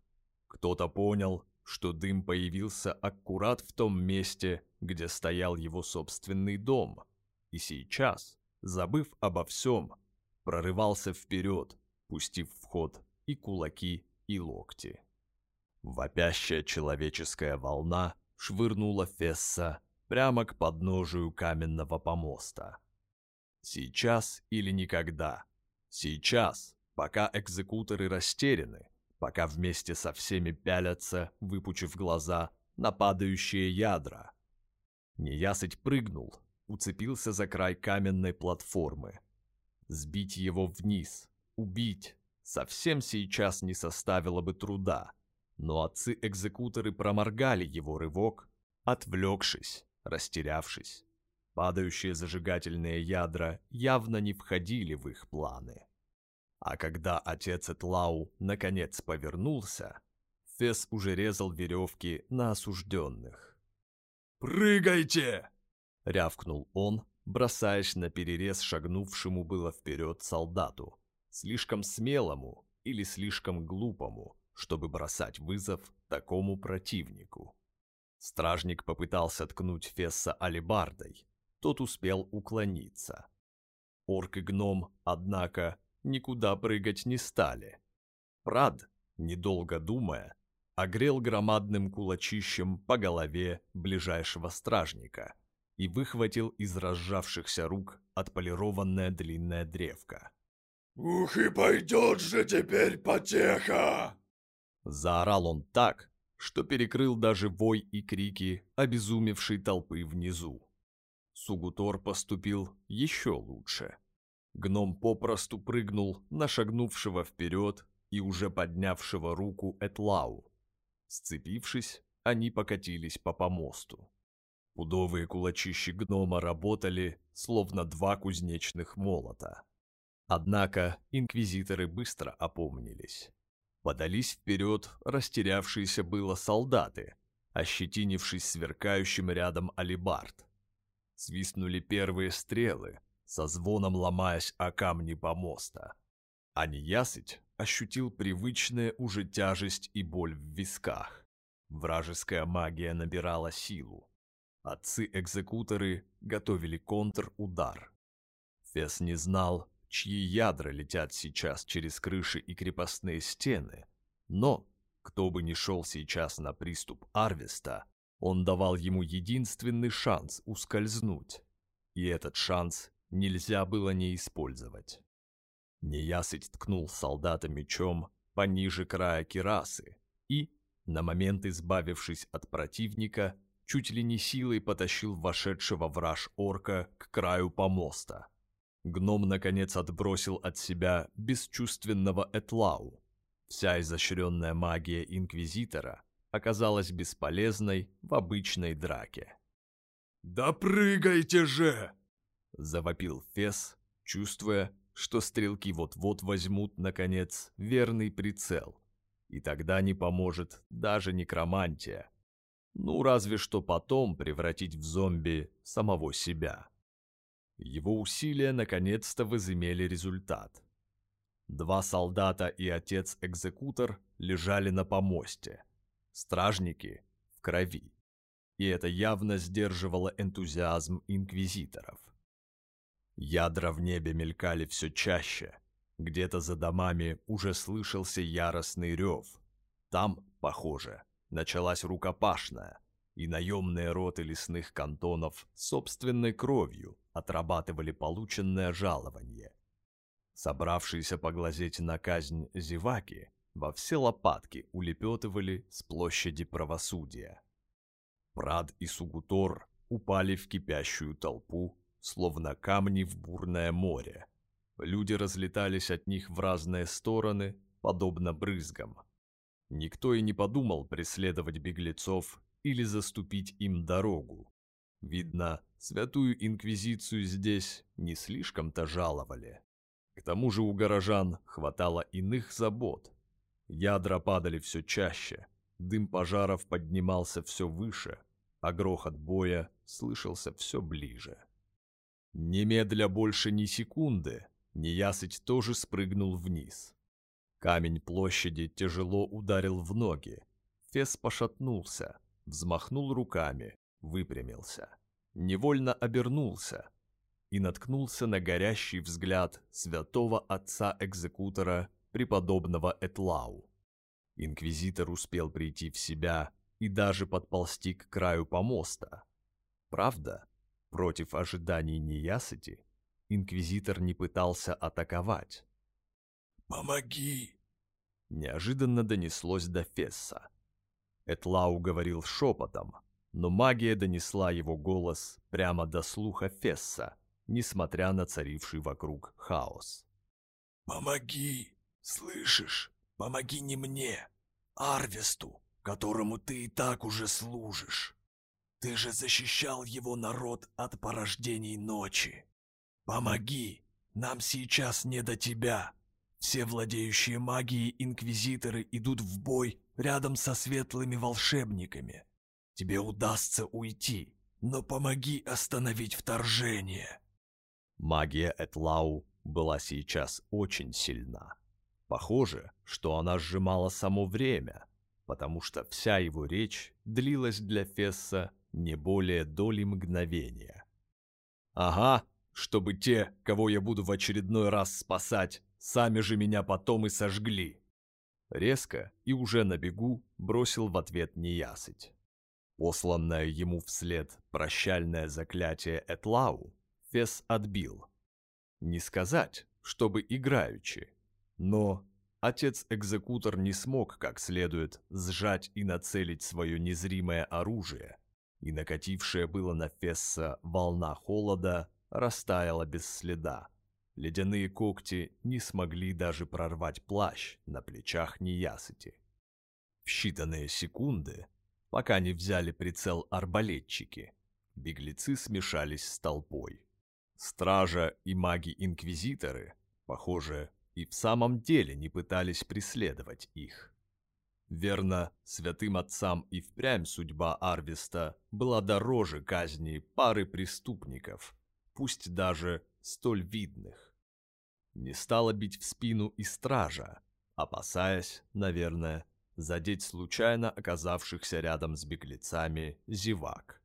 A: Кто-то понял, что дым появился аккурат в том месте, где стоял его собственный дом, и сейчас, забыв обо всем, прорывался вперед, пустив в ход и кулаки, и локти. Вопящая человеческая волна швырнула Фесса прямо к подножию каменного помоста. Сейчас или никогда. Сейчас, пока экзекуторы растеряны, пока вместе со всеми пялятся, выпучив глаза, на падающие ядра. Неясыть прыгнул, уцепился за край каменной платформы. Сбить его вниз, убить, совсем сейчас не составило бы труда, но отцы-экзекуторы проморгали его рывок, отвлекшись, растерявшись. Падающие зажигательные ядра явно не входили в их планы. А когда отец Этлау наконец повернулся, Фес уже резал веревки на осужденных.
B: «Прыгайте!»
A: — рявкнул он, бросаясь на перерез шагнувшему было вперед солдату, слишком смелому или слишком глупому, чтобы бросать вызов такому противнику. Стражник попытался ткнуть Фесса алебардой, тот успел уклониться. Орк и гном, однако, никуда прыгать не стали. Прад, недолго думая, огрел громадным кулачищем по голове ближайшего стражника и выхватил из разжавшихся рук отполированное длинное древко.
B: «Ух и пойдет же теперь потеха!»
A: Заорал он так, что перекрыл даже вой и крики обезумевшей толпы внизу. Сугутор поступил еще лучше. Гном попросту прыгнул на шагнувшего вперед и уже поднявшего руку Этлау. Сцепившись, они покатились по помосту. Пудовые кулачищи гнома работали, словно два кузнечных молота. Однако инквизиторы быстро опомнились. Подались вперед растерявшиеся было солдаты, ощетинившись сверкающим рядом алибард. Свистнули первые стрелы, со звоном ломаясь о камни помоста. А неясыть ощутил привычная уже тяжесть и боль в висках. Вражеская магия набирала силу. Отцы-экзекуторы готовили контр-удар. Фес не знал, чьи ядра летят сейчас через крыши и крепостные стены, но, кто бы ни шел сейчас на приступ Арвеста, он давал ему единственный шанс ускользнуть, и этот шанс нельзя было не использовать. Неясыть ткнул солдата мечом пониже края кирасы и, на момент избавившись от противника, чуть ли не силой потащил вошедшего враж орка к краю помоста. Гном, наконец, отбросил от себя бесчувственного Этлау. Вся изощренная магия Инквизитора оказалась бесполезной в обычной драке.
B: «Да прыгайте же!»
A: — завопил Фес, чувствуя, что стрелки вот-вот возьмут, наконец, верный прицел. И тогда не поможет даже некромантия. Ну, разве что потом превратить в зомби самого себя. Его усилия наконец-то возымели результат. Два солдата и отец-экзекутор лежали на помосте. Стражники в крови. И это явно сдерживало энтузиазм инквизиторов. Ядра в небе мелькали все чаще. Где-то за домами уже слышался яростный рев. Там, похоже, началась рукопашная, и наемные роты лесных кантонов собственной кровью отрабатывали полученное жалование. Собравшиеся поглазеть на казнь зеваки во все лопатки улепетывали с площади правосудия. Прад и Сугутор упали в кипящую толпу, словно камни в бурное море. Люди разлетались от них в разные стороны, подобно брызгам. Никто и не подумал преследовать беглецов или заступить им дорогу. Видно, святую инквизицию здесь не слишком-то жаловали. К тому же у горожан хватало иных забот. Ядра падали все чаще, дым пожаров поднимался все выше, а грохот боя слышался все ближе. Немедля больше ни секунды, Неясыть тоже спрыгнул вниз. Камень площади тяжело ударил в ноги. Фес пошатнулся, взмахнул руками, выпрямился. Невольно обернулся и наткнулся на горящий взгляд святого отца-экзекутора преподобного Этлау. Инквизитор успел прийти в себя и даже подползти к краю помоста. Правда, против ожиданий неясыти, инквизитор не пытался атаковать.
B: «Помоги!»
A: Неожиданно донеслось до Фесса. Этлау говорил шепотом, но магия донесла его голос прямо до слуха Фесса, несмотря на царивший вокруг хаос.
B: «Помоги! Слышишь? Помоги не мне, Арвесту, которому ты и так уже служишь. Ты же защищал его народ от порождений ночи. Помоги! Нам сейчас не до тебя!» Все владеющие магией инквизиторы идут в бой рядом со светлыми волшебниками. Тебе удастся уйти, но помоги остановить вторжение.
A: Магия Этлау была сейчас очень сильна. Похоже, что она сжимала само время, потому что вся его речь длилась для Фесса не более доли мгновения. «Ага, чтобы те, кого я буду в очередной раз спасать, Сами же меня потом и сожгли. Резко и уже на бегу бросил в ответ неясыть. Посланное ему вслед прощальное заклятие Этлау Фес отбил. Не сказать, чтобы играючи, но отец-экзекутор не смог как следует сжать и нацелить свое незримое оружие, и накатившая было на Фесса волна холода растаяла без следа. Ледяные когти не смогли даже прорвать плащ на плечах неясыти. В считанные секунды пока не взяли прицел арбалетчики. Беглецы смешались с толпой. Стража и маги-инквизиторы, похоже, и в самом деле не пытались преследовать их. Верно, святым отцам и впрямь судьба Арвиста была дороже казни пары преступников, пусть даже столь видных. Не стало бить в спину и стража, опасаясь, наверное, задеть случайно оказавшихся рядом с беглецами зевак.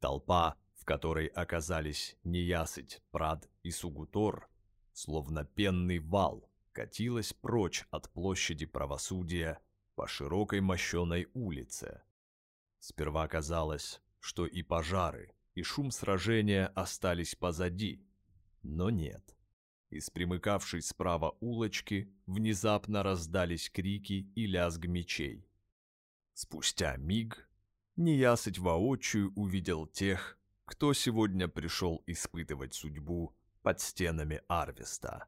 A: Толпа, в которой оказались Неясыть, Прад и Сугутор, словно пенный вал, катилась прочь от площади правосудия по широкой мощеной улице. Сперва казалось, что и пожары, и шум сражения остались позади, но нет. Из примыкавшей справа улочки внезапно раздались крики и лязг мечей. Спустя миг неясыть воочию увидел тех, кто сегодня пришел испытывать судьбу под стенами Арвеста.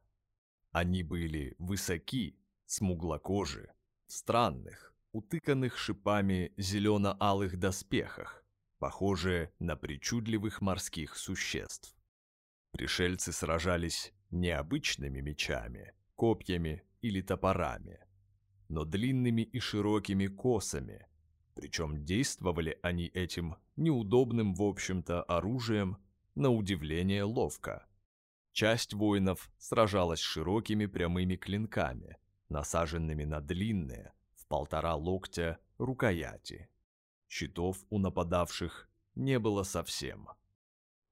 A: Они были высоки, смуглокожи, странных, утыканных шипами зелено-алых доспехах, похожие на причудливых морских существ. Пришельцы сражались не обычными мечами, копьями или топорами, но длинными и широкими косами, причем действовали они этим неудобным, в общем-то, оружием на удивление ловко. Часть воинов сражалась широкими прямыми клинками, насаженными на длинные, в полтора локтя, рукояти. Щитов у нападавших не было совсем.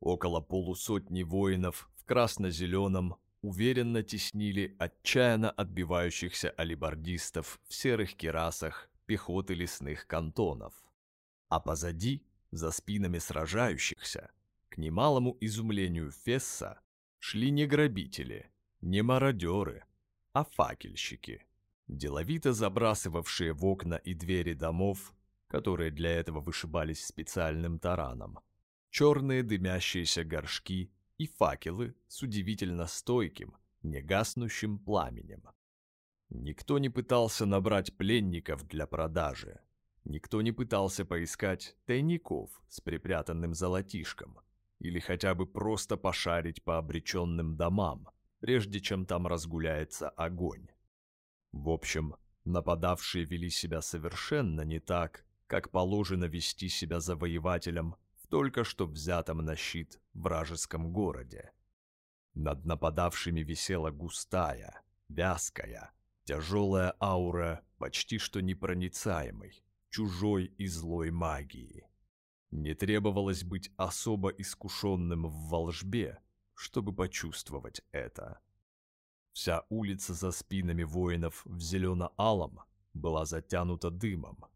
A: Около полусотни воинов красно-зеленом уверенно теснили отчаянно отбивающихся алибардистов в серых керасах пехоты лесных кантонов. А позади, за спинами сражающихся, к немалому изумлению Фесса, шли не грабители, не мародеры, а факельщики, деловито забрасывавшие в окна и двери домов, которые для этого вышибались специальным тараном, черные дымящиеся горшки и факелы с удивительно стойким, негаснущим пламенем. Никто не пытался набрать пленников для продажи. Никто не пытался поискать тайников с припрятанным золотишком или хотя бы просто пошарить по обреченным домам, прежде чем там разгуляется огонь. В общем, нападавшие вели себя совершенно не так, как положено вести себя завоевателям в только что взятом на щит вражеском городе. Над нападавшими висела густая, вязкая, тяжелая аура почти что непроницаемой, чужой и злой магии. Не требовалось быть особо искушенным в волжбе, чтобы почувствовать это. Вся улица за спинами воинов в зелено-алом была затянута дымом,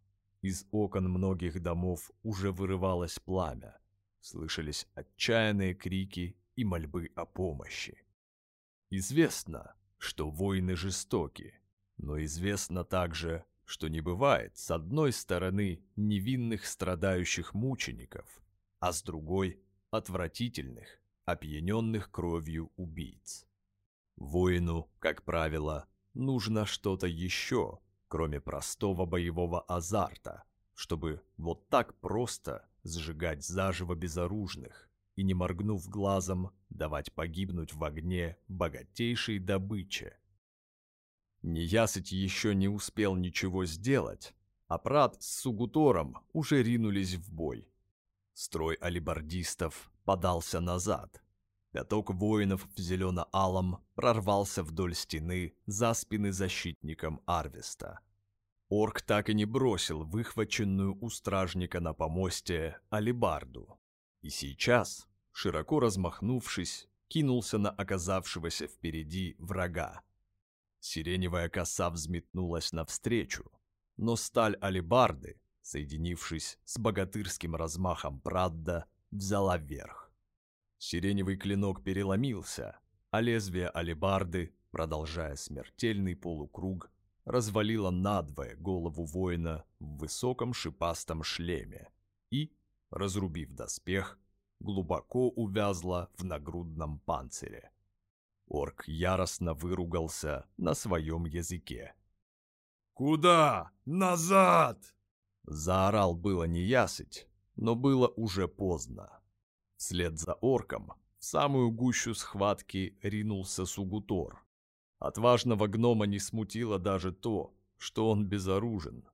A: из окон многих домов уже вырывалось пламя. Слышались отчаянные крики и мольбы о помощи. Известно, что войны жестоки, но известно также, что не бывает с одной стороны невинных страдающих мучеников, а с другой – отвратительных, опьяненных кровью убийц. Воину, как правило, нужно что-то еще – кроме простого боевого азарта, чтобы вот так просто сжигать заживо безоружных и, не моргнув глазом, давать погибнуть в огне богатейшей добыче. Неясыть еще не успел ничего сделать, а Прат с Сугутором уже ринулись в бой. Строй алибардистов подался назад. Пяток воинов в зелено-алом прорвался вдоль стены за спины защитникам Арвеста. Орк так и не бросил выхваченную у стражника на помосте алибарду. И сейчас, широко размахнувшись, кинулся на оказавшегося впереди врага. Сиреневая коса взметнулась навстречу, но сталь алибарды, соединившись с богатырским размахом Прадда, взяла верх. Сиреневый клинок переломился, а лезвие алебарды, продолжая смертельный полукруг, развалило надвое голову воина в высоком шипастом шлеме и, разрубив доспех, глубоко увязла в нагрудном панцире. Орк яростно выругался на своем языке.
B: «Куда? Назад!»
A: Заорал было неясыть, но было уже поздно. Вслед за орком в самую гущу схватки ринулся Сугутор. Отважного гнома не смутило даже то, что он безоружен.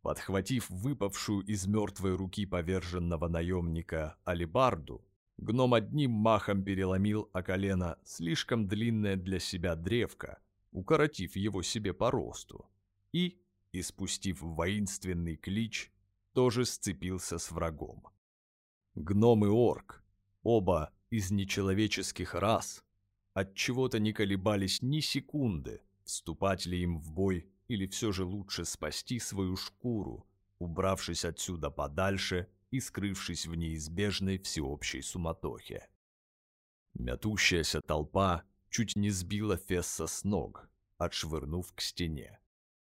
A: Подхватив выпавшую из мертвой руки поверженного наемника алибарду, гном одним махом переломил о колено слишком длинное для себя древко, укоротив его себе по росту, и, испустив воинственный клич, тоже сцепился с врагом. Гном и орк, оба из нечеловеческих рас, от чего то не колебались ни секунды, вступать ли им в бой или все же лучше спасти свою шкуру, убравшись отсюда подальше и скрывшись в неизбежной всеобщей суматохе. Мятущаяся толпа чуть не сбила Фесса с ног, отшвырнув к стене.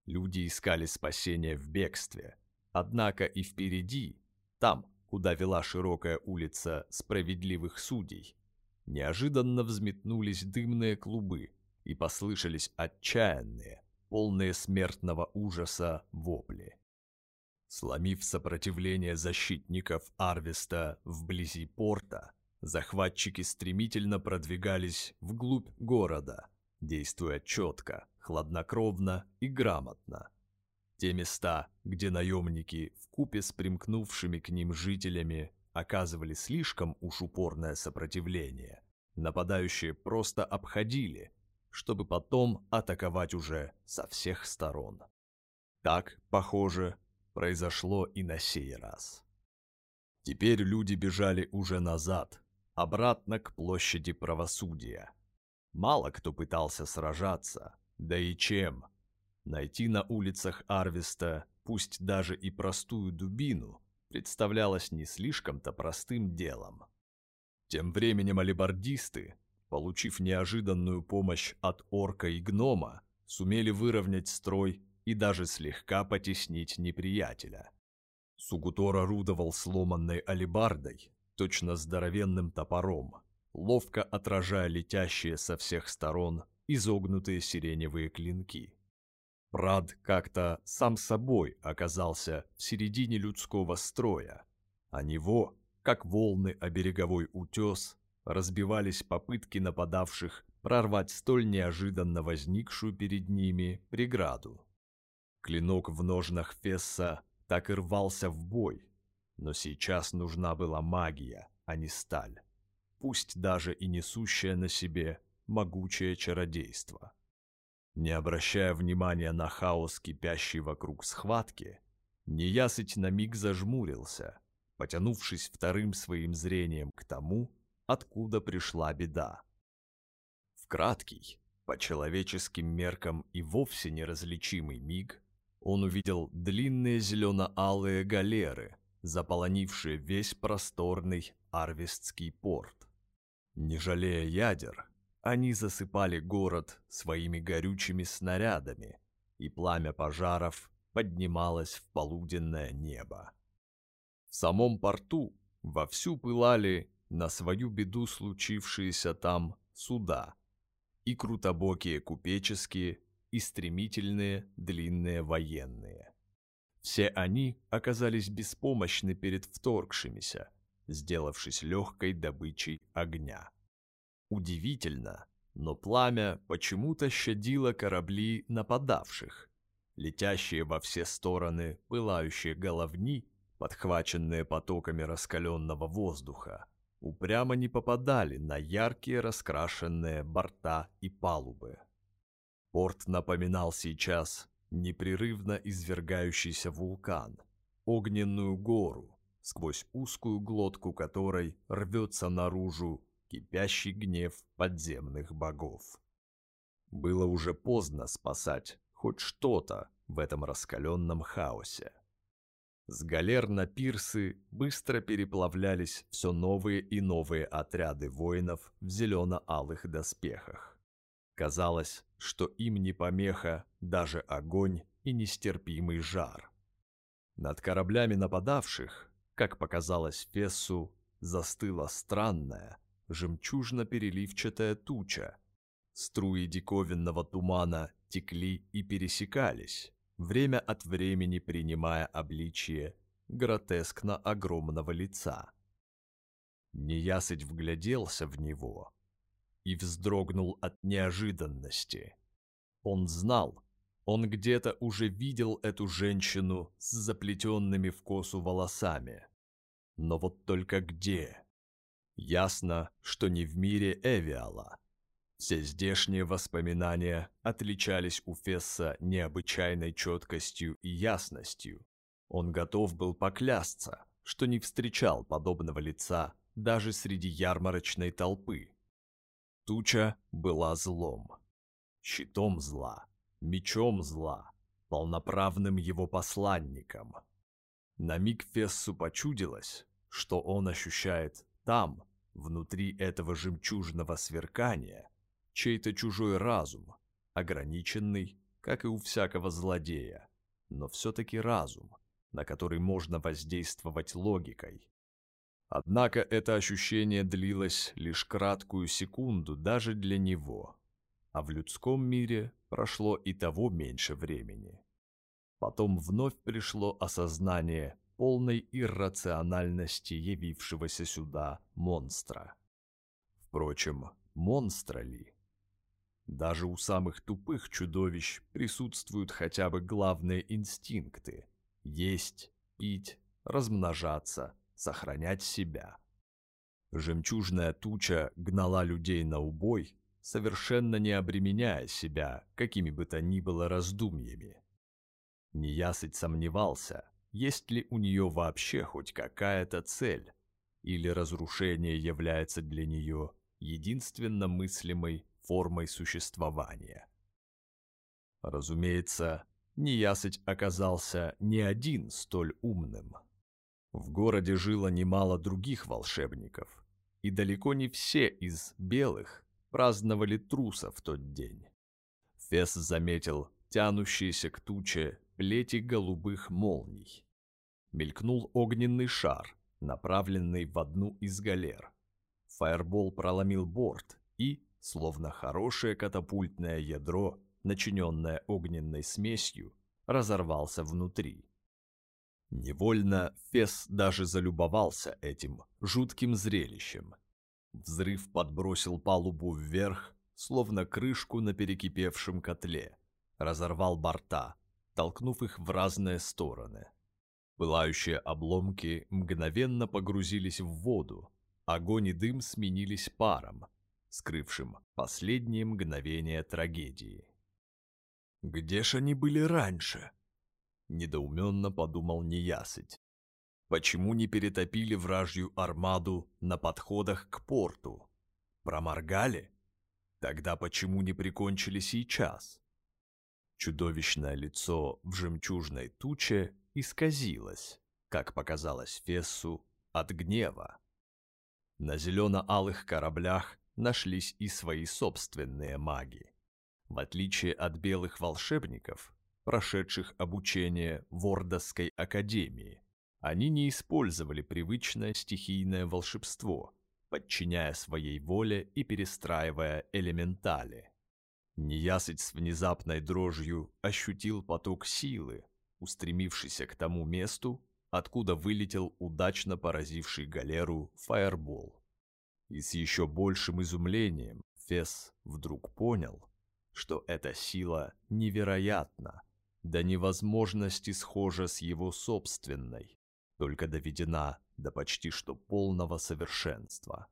A: Люди искали спасения в бегстве, однако и впереди, там, куда вела широкая улица справедливых судей, неожиданно взметнулись дымные клубы и послышались отчаянные, полные смертного ужаса вопли. Сломив сопротивление защитников Арвеста вблизи порта, захватчики стремительно продвигались вглубь города, действуя четко, хладнокровно и грамотно. Те места, где наемники в купе с примкнувшими к ним жителями оказывали слишком уж упорное сопротивление, нападающие просто обходили, чтобы потом атаковать уже со всех сторон. Так, похоже, произошло и на сей раз. Теперь люди бежали уже назад, обратно к площади правосудия. Мало кто пытался сражаться, да и чем. Найти на улицах Арвеста, пусть даже и простую дубину, представлялось не слишком-то простым делом. Тем временем алибардисты, получив неожиданную помощь от орка и гнома, сумели выровнять строй и даже слегка потеснить неприятеля. Сугутор орудовал сломанной алибардой, точно здоровенным топором, ловко отражая летящие со всех сторон изогнутые сиреневые клинки. Прад как-то сам собой оказался в середине людского строя, а него, как волны о береговой утес, разбивались попытки нападавших прорвать столь неожиданно возникшую перед ними преграду. Клинок в ножнах Фесса так и рвался в бой, но сейчас нужна была магия, а не сталь, пусть даже и несущая на себе могучее чародейство. Не обращая внимания на хаос, кипящий вокруг схватки, Неясыть на миг зажмурился, потянувшись вторым своим зрением к тому, откуда пришла беда. В краткий, по человеческим меркам и вовсе неразличимый миг, он увидел длинные зелено-алые галеры, заполонившие весь просторный Арвестский порт. Не жалея ядер, они засыпали город своими горючими снарядами, и пламя пожаров поднималось в полуденное небо. В самом порту вовсю пылали на свою беду случившиеся там суда, и крутобокие купеческие, и стремительные длинные военные. Все они оказались беспомощны перед вторгшимися, сделавшись легкой добычей огня. Удивительно, но пламя почему-то щадило корабли нападавших. Летящие во все стороны пылающие головни, подхваченные потоками раскаленного воздуха, упрямо не попадали на яркие раскрашенные борта и палубы. Порт напоминал сейчас непрерывно извергающийся вулкан, огненную гору, сквозь узкую глотку которой рвется наружу кипящий гнев подземных богов. Было уже поздно спасать хоть что-то в этом раскаленном хаосе. С галер на пирсы быстро переплавлялись все новые и новые отряды воинов в зелено-алых доспехах. Казалось, что им не помеха даже огонь и нестерпимый жар. Над кораблями нападавших, как показалось Фессу, застыла странная, жемчужно-переливчатая туча. Струи диковинного тумана текли и пересекались, время от времени принимая обличие гротескно огромного лица. Неясыть вгляделся в него и вздрогнул от неожиданности. Он знал, он где-то уже видел эту женщину с заплетенными в косу волосами. Но вот только где? Ясно, что не в мире Эвиала. Все здешние воспоминания отличались у Фесса необычайной четкостью и ясностью. Он готов был поклясться, что не встречал подобного лица даже среди ярмарочной толпы. Туча была злом, щитом зла, мечом зла, полноправным его посланником. На миг Фессу почудилось, что он ощущает там, внутри этого жемчужного сверкания, чей-то чужой разум, ограниченный, как и у всякого злодея, но все-таки разум, на который можно воздействовать логикой. Однако это ощущение длилось лишь краткую секунду даже для него, а в людском мире прошло и того меньше времени. Потом вновь пришло осознание полной иррациональности явившегося сюда монстра. Впрочем, монстра ли? Даже у самых тупых чудовищ присутствуют хотя бы главные инстинкты – есть, пить, размножаться, сохранять себя. Жемчужная туча гнала людей на убой, совершенно не обременяя себя какими бы то ни было раздумьями. Неясыть сомневался, есть ли у нее вообще хоть какая-то цель, или разрушение является для нее единственно мыслимой формой существования. Разумеется, Неясыть оказался не один столь умным. В городе жило немало других волшебников, и далеко не все из белых праздновали труса в тот день. Фес заметил тянущиеся к туче плети голубых молний. Мелькнул огненный шар, направленный в одну из галер. Фаербол проломил борт и, словно хорошее катапультное ядро, начиненное огненной смесью, разорвался внутри. Невольно Фес даже залюбовался этим жутким зрелищем. Взрыв подбросил палубу вверх, словно крышку на перекипевшем котле, разорвал борта, толкнув их в разные стороны. Пылающие обломки мгновенно погрузились в воду, огонь и дым сменились паром, скрывшим последние мгновения трагедии. «Где ж они были раньше?» — недоуменно подумал неясыть. «Почему не перетопили вражью армаду на подходах к порту? Проморгали? Тогда почему не прикончили сейчас?» Чудовищное лицо в жемчужной туче исказилось, как показалось Фессу, от гнева. На зелено-алых кораблях нашлись и свои собственные маги. В отличие от белых волшебников, прошедших обучение в Ордосской академии, они не использовали привычное стихийное волшебство, подчиняя своей воле и перестраивая элементали. Неясыть с внезапной дрожью ощутил поток силы, устремившийся к тому месту, откуда вылетел удачно поразивший галеру фаербол. И с еще большим изумлением Фес вдруг понял, что эта сила невероятна, до невозможности схожа с его собственной, только доведена до почти что полного совершенства.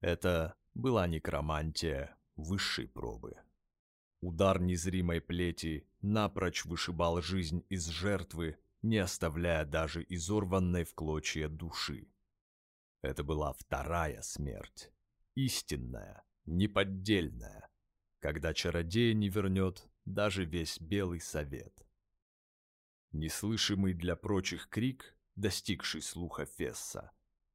A: Это была некромантия высшей пробы. Удар незримой плети напрочь вышибал жизнь из жертвы, не оставляя даже изорванной в клочья души. Это была вторая смерть, истинная, неподдельная, когда чародея не вернет даже весь Белый Совет. Неслышимый для прочих крик, достигший слуха Фесса,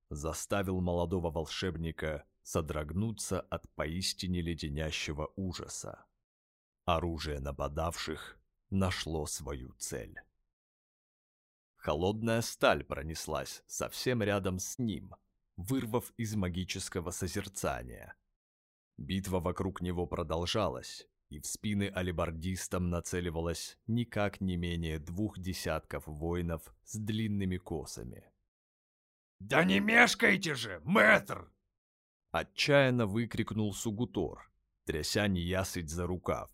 A: заставил молодого волшебника содрогнуться от поистине леденящего ужаса. Оружие нападавших нашло свою цель. Холодная сталь пронеслась совсем рядом с ним, вырвав из магического созерцания. Битва вокруг него продолжалась, и в спины алибардистам нацеливалось никак не менее двух десятков воинов с длинными косами.
B: «Да не мешкайте же, мэтр!»
A: Отчаянно выкрикнул Сугутор, тряся неясыть за рукав.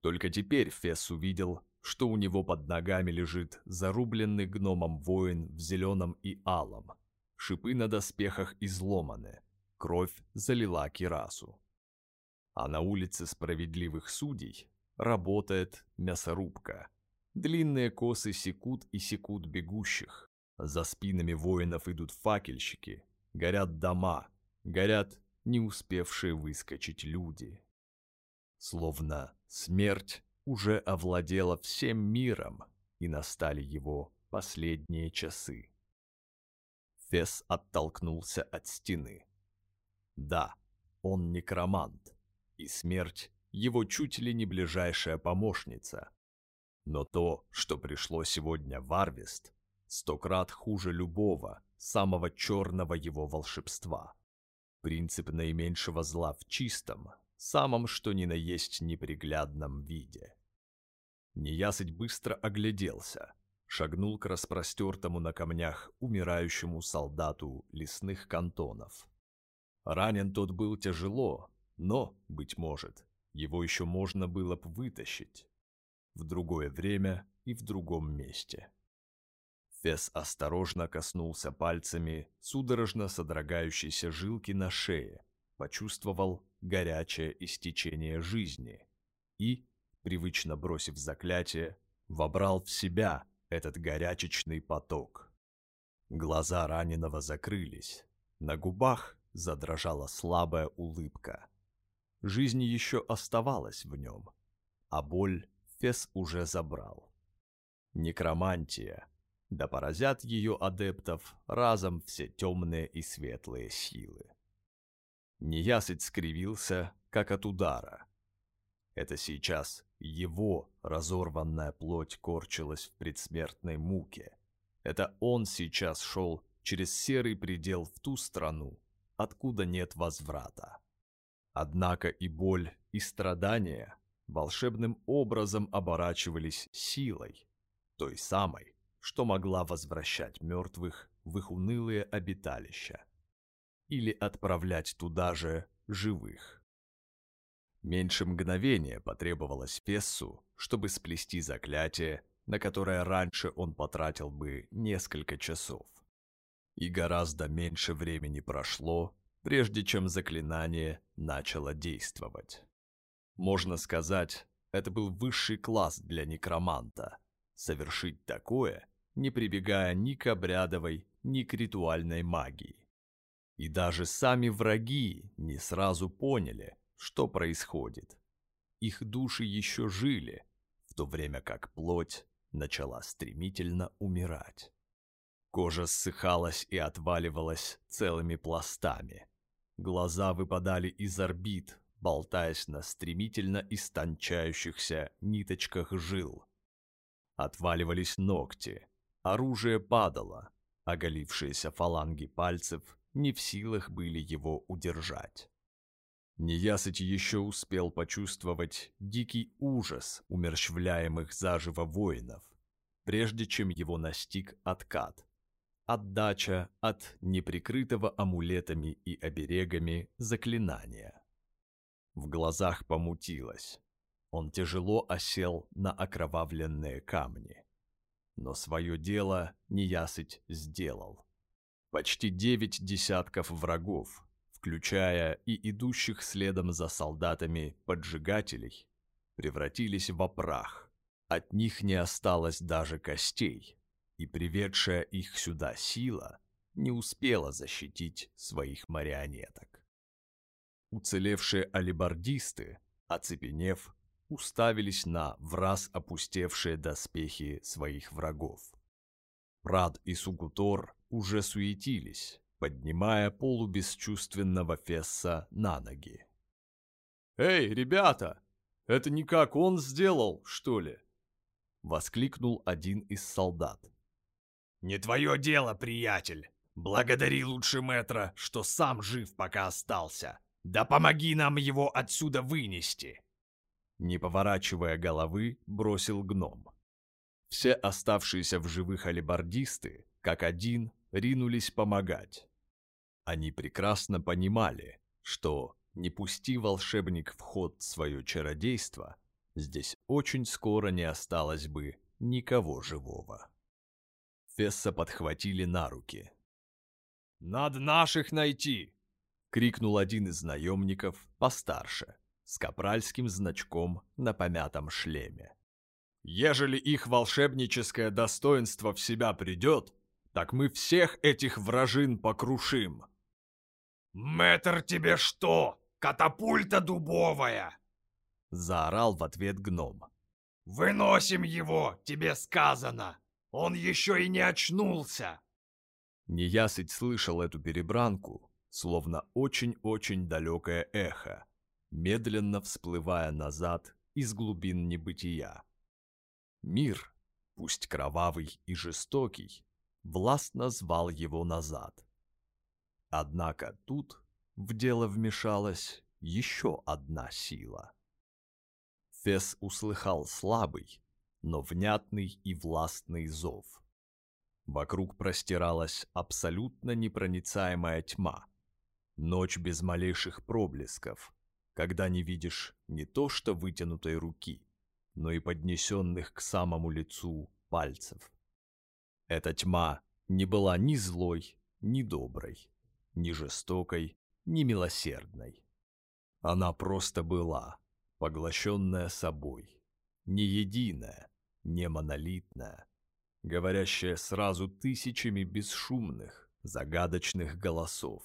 A: Только теперь Фесс увидел, что у него под ногами лежит зарубленный гномом воин в зеленом и алом. Шипы на доспехах изломаны, кровь залила кирасу. А на улице справедливых судей работает мясорубка. Длинные косы секут и секут бегущих. За спинами воинов идут факельщики, горят дома, горят не успевшие выскочить люди. Словно смерть уже овладела всем миром, и настали его последние часы. Фес оттолкнулся от стены. Да, он некромант, и смерть его чуть ли не ближайшая помощница. Но то, что пришло сегодня в Арвест, сто крат хуже любого, самого черного его волшебства. Принцип наименьшего зла в чистом, самом что ни на есть неприглядном виде. Неясыть быстро огляделся, шагнул к распростертому на камнях умирающему солдату лесных кантонов. Ранен тот был тяжело, но, быть может, его еще можно было бы вытащить в другое время и в другом месте. Фес осторожно коснулся пальцами судорожно содрогающейся жилки на шее, почувствовал горячее истечение жизни и, привычно бросив заклятие, вобрал в себя этот горячечный поток. Глаза раненого закрылись, на губах задрожала слабая улыбка. Жизнь еще оставалась в нем, а боль Фес уже забрал. Некромантия — да поразят ее адептов разом все темные и светлые силы. Неясыть скривился, как от удара. Это сейчас его разорванная плоть корчилась в предсмертной муке. Это он сейчас шел через серый предел в ту страну, откуда нет возврата. Однако и боль, и страдания волшебным образом оборачивались силой, той самой, что могла возвращать мертвых в их унылые обиталища или отправлять туда же живых. Меньше мгновения потребовалось Фессу, чтобы сплести заклятие, на которое раньше он потратил бы несколько часов. И гораздо меньше времени прошло, прежде чем заклинание начало действовать. Можно сказать, это был высший класс для некроманта. Совершить такое не прибегая ни к обрядовой, ни к ритуальной магии. И даже сами враги не сразу поняли, что происходит. Их души еще жили, в то время как плоть начала стремительно умирать. Кожа ссыхалась и отваливалась целыми пластами. Глаза выпадали из орбит, болтаясь на стремительно истончающихся ниточках жил. Отваливались ногти, Оружие падало, оголившиеся фаланги пальцев не в силах были его удержать. Неясыть еще успел почувствовать дикий ужас умерщвляемых заживо воинов, прежде чем его настиг откат. Отдача от неприкрытого амулетами и оберегами заклинания. В глазах помутилось. Он тяжело осел на окровавленные камни но свое дело неясыть сделал. Почти девять десятков врагов, включая и идущих следом за солдатами поджигателей, превратились в прах. От них не осталось даже костей, и приведшая их сюда сила не успела защитить своих марионеток. Уцелевшие алибардисты, оцепенев, уставились на враз опустевшие доспехи своих врагов. Прад и Сугутор уже суетились, поднимая полубесчувственного Фесса на ноги. «Эй, ребята, это не как он сделал, что ли?» — воскликнул один из солдат.
B: «Не твое дело, приятель. Благодари лучше метра, что сам жив пока остался. Да помоги нам его отсюда вынести!»
A: Не поворачивая головы, бросил гном. Все оставшиеся в живых алибардисты, как один, ринулись помогать. Они прекрасно понимали, что, не пусти волшебник в ход свое чародейство, здесь очень скоро не осталось бы никого живого. Фесса подхватили на руки. «Надо наших найти!» — крикнул один из наемников постарше, с капральским значком на помятом шлеме. «Ежели их волшебническое достоинство в себя придет, так мы всех этих вражин покрушим!»
B: «Мэтр тебе что, катапульта дубовая?»
A: — заорал в ответ гном.
B: «Выносим его, тебе сказано! Он еще и не очнулся!»
A: Неясыть слышал эту перебранку, словно очень-очень далекое эхо, медленно всплывая назад из глубин небытия. Мир, пусть кровавый и жестокий, властно звал его назад. Однако тут в дело вмешалась еще одна сила. Фес услыхал слабый, но внятный и властный зов. Вокруг простиралась абсолютно непроницаемая тьма. Ночь без малейших проблесков, когда не видишь не то что вытянутой руки, но и поднесенных к самому лицу пальцев. Эта тьма не была ни злой, ни доброй, ни жестокой, ни милосердной. Она просто была, поглощенная собой, не единая, не монолитная, говорящая сразу тысячами бесшумных, загадочных голосов.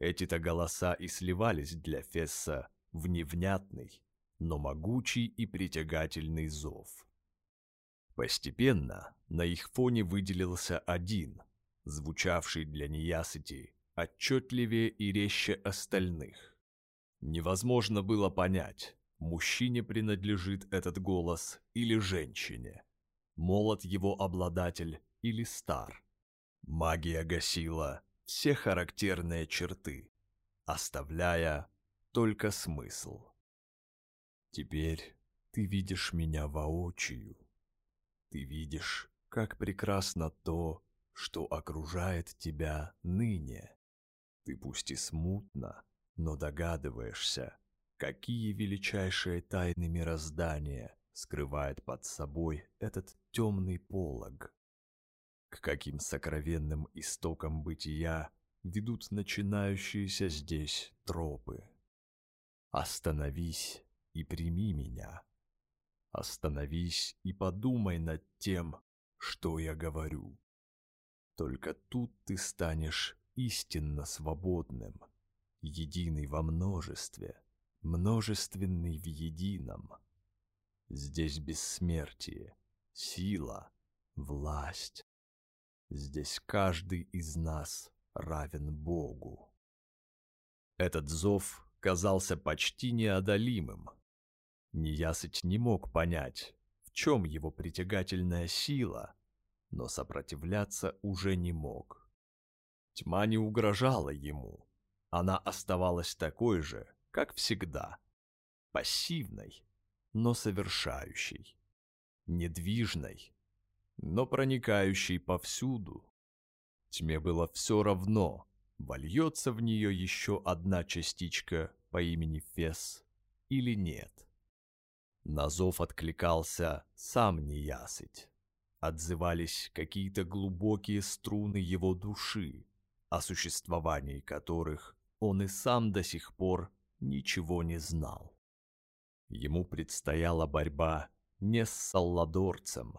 A: Эти-то голоса и сливались для Фесса в невнятный, но могучий и притягательный зов. Постепенно на их фоне выделился один, звучавший для неясыти отчетливее и резче остальных. Невозможно было понять, мужчине принадлежит этот голос или женщине, молод его обладатель или стар. Магия гасила все характерные черты, оставляя только смысл. Теперь ты видишь меня воочию. Ты видишь, как прекрасно то, что окружает тебя ныне. Ты пусть и смутно, но догадываешься, какие величайшие тайны мироздания скрывает под собой этот темный полог. К каким сокровенным истокам бытия ведут начинающиеся здесь тропы. Остановись и прими меня. Остановись и подумай над тем, что я говорю. Только тут ты станешь истинно свободным, единый во множестве, множественный в едином. Здесь бессмертие, сила, власть. Здесь каждый из нас равен Богу. Этот зов казался почти неодолимым. Неясыть не мог понять, в чем его притягательная сила, но сопротивляться уже не мог. Тьма не угрожала ему. Она оставалась такой же, как всегда. Пассивной, но совершающей. Недвижной, но проникающей повсюду. Тьме было все равно, вольется в нее еще одна частичка по имени Фес или нет. На зов откликался сам неясыть. Отзывались какие-то глубокие струны его души, о существовании которых он и сам до сих пор ничего не знал. Ему предстояла борьба не с Салладорцем,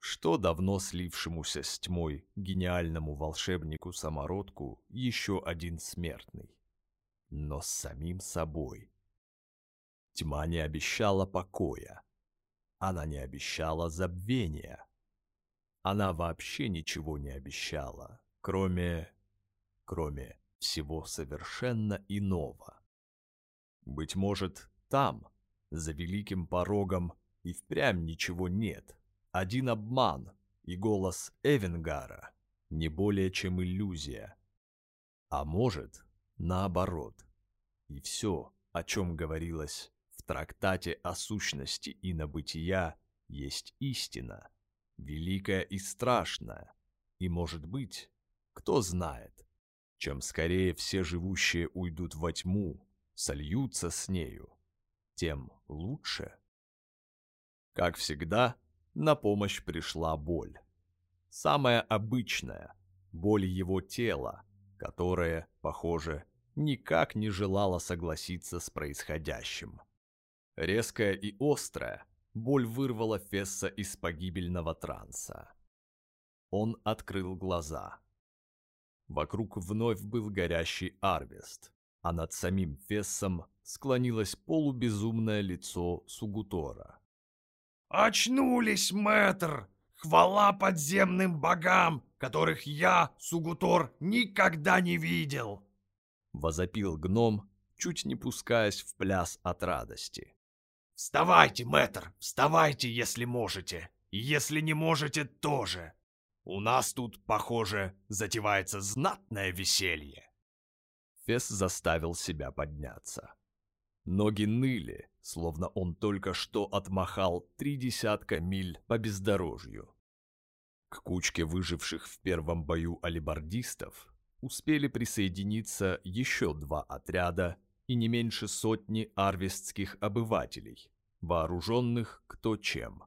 A: что давно слившемуся с тьмой гениальному волшебнику-самородку еще один смертный, но с самим собой. Тьма не обещала покоя, она не обещала забвения, она вообще ничего не обещала, кроме кроме всего совершенно иного. Быть может, там, за великим порогом, и впрямь ничего нет. Один обман и голос Эвенгара не более чем иллюзия. А может, наоборот. И все, о чем говорилось трактате о сущности и на бытия есть истина, великая и страшная, и, может быть, кто знает, чем скорее все живущие уйдут во тьму, сольются с нею, тем лучше. Как всегда, на помощь пришла боль. Самая обычная, боль его тела, которое, похоже, никак не желало согласиться с происходящим. Резкая и острая, боль вырвала Фесса из погибельного транса. Он открыл глаза. Вокруг вновь был горящий Арвест, а над самим Фессом склонилось полубезумное лицо Сугутора.
B: «Очнулись, мэтр! Хвала подземным богам, которых я, Сугутор, никогда не видел!»
A: Возопил гном, чуть не пускаясь в пляс от радости.
B: «Вставайте, мэтр, вставайте, если можете. Если не можете, тоже. У нас тут, похоже, затевается знатное веселье».
A: Фес заставил себя подняться. Ноги ныли, словно он только что отмахал три десятка миль по бездорожью. К кучке выживших в первом бою алибардистов успели присоединиться еще два отряда и не меньше сотни арвестских обывателей, вооруженных кто чем.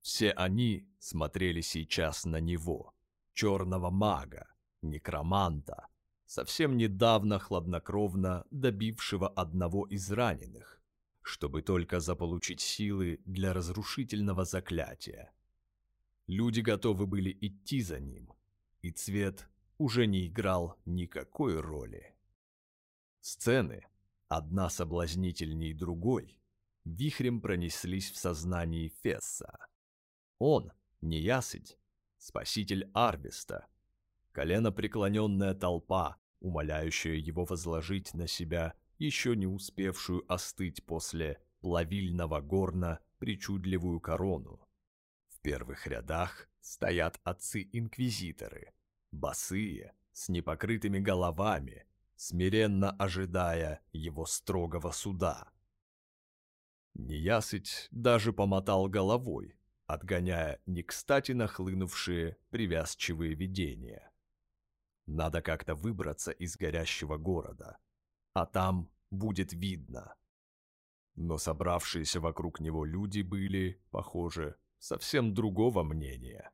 A: Все они смотрели сейчас на него, черного мага, некроманта, совсем недавно хладнокровно добившего одного из раненых, чтобы только заполучить силы для разрушительного заклятия. Люди готовы были идти за ним, и цвет уже не играл никакой роли. Сцены, одна соблазнительней другой, вихрем пронеслись в сознании Фесса. Он, неясыть, спаситель Арвеста, колено преклоненная толпа, умоляющая его возложить на себя еще не успевшую остыть после плавильного горна причудливую корону. В первых рядах стоят отцы-инквизиторы, босые, с непокрытыми головами, смиренно ожидая его строгого суда. Неясыть даже помотал головой, отгоняя не кстати нахлынувшие привязчивые видения. Надо как-то выбраться из горящего города, а там будет видно. Но собравшиеся вокруг него люди были, похоже, совсем другого мнения.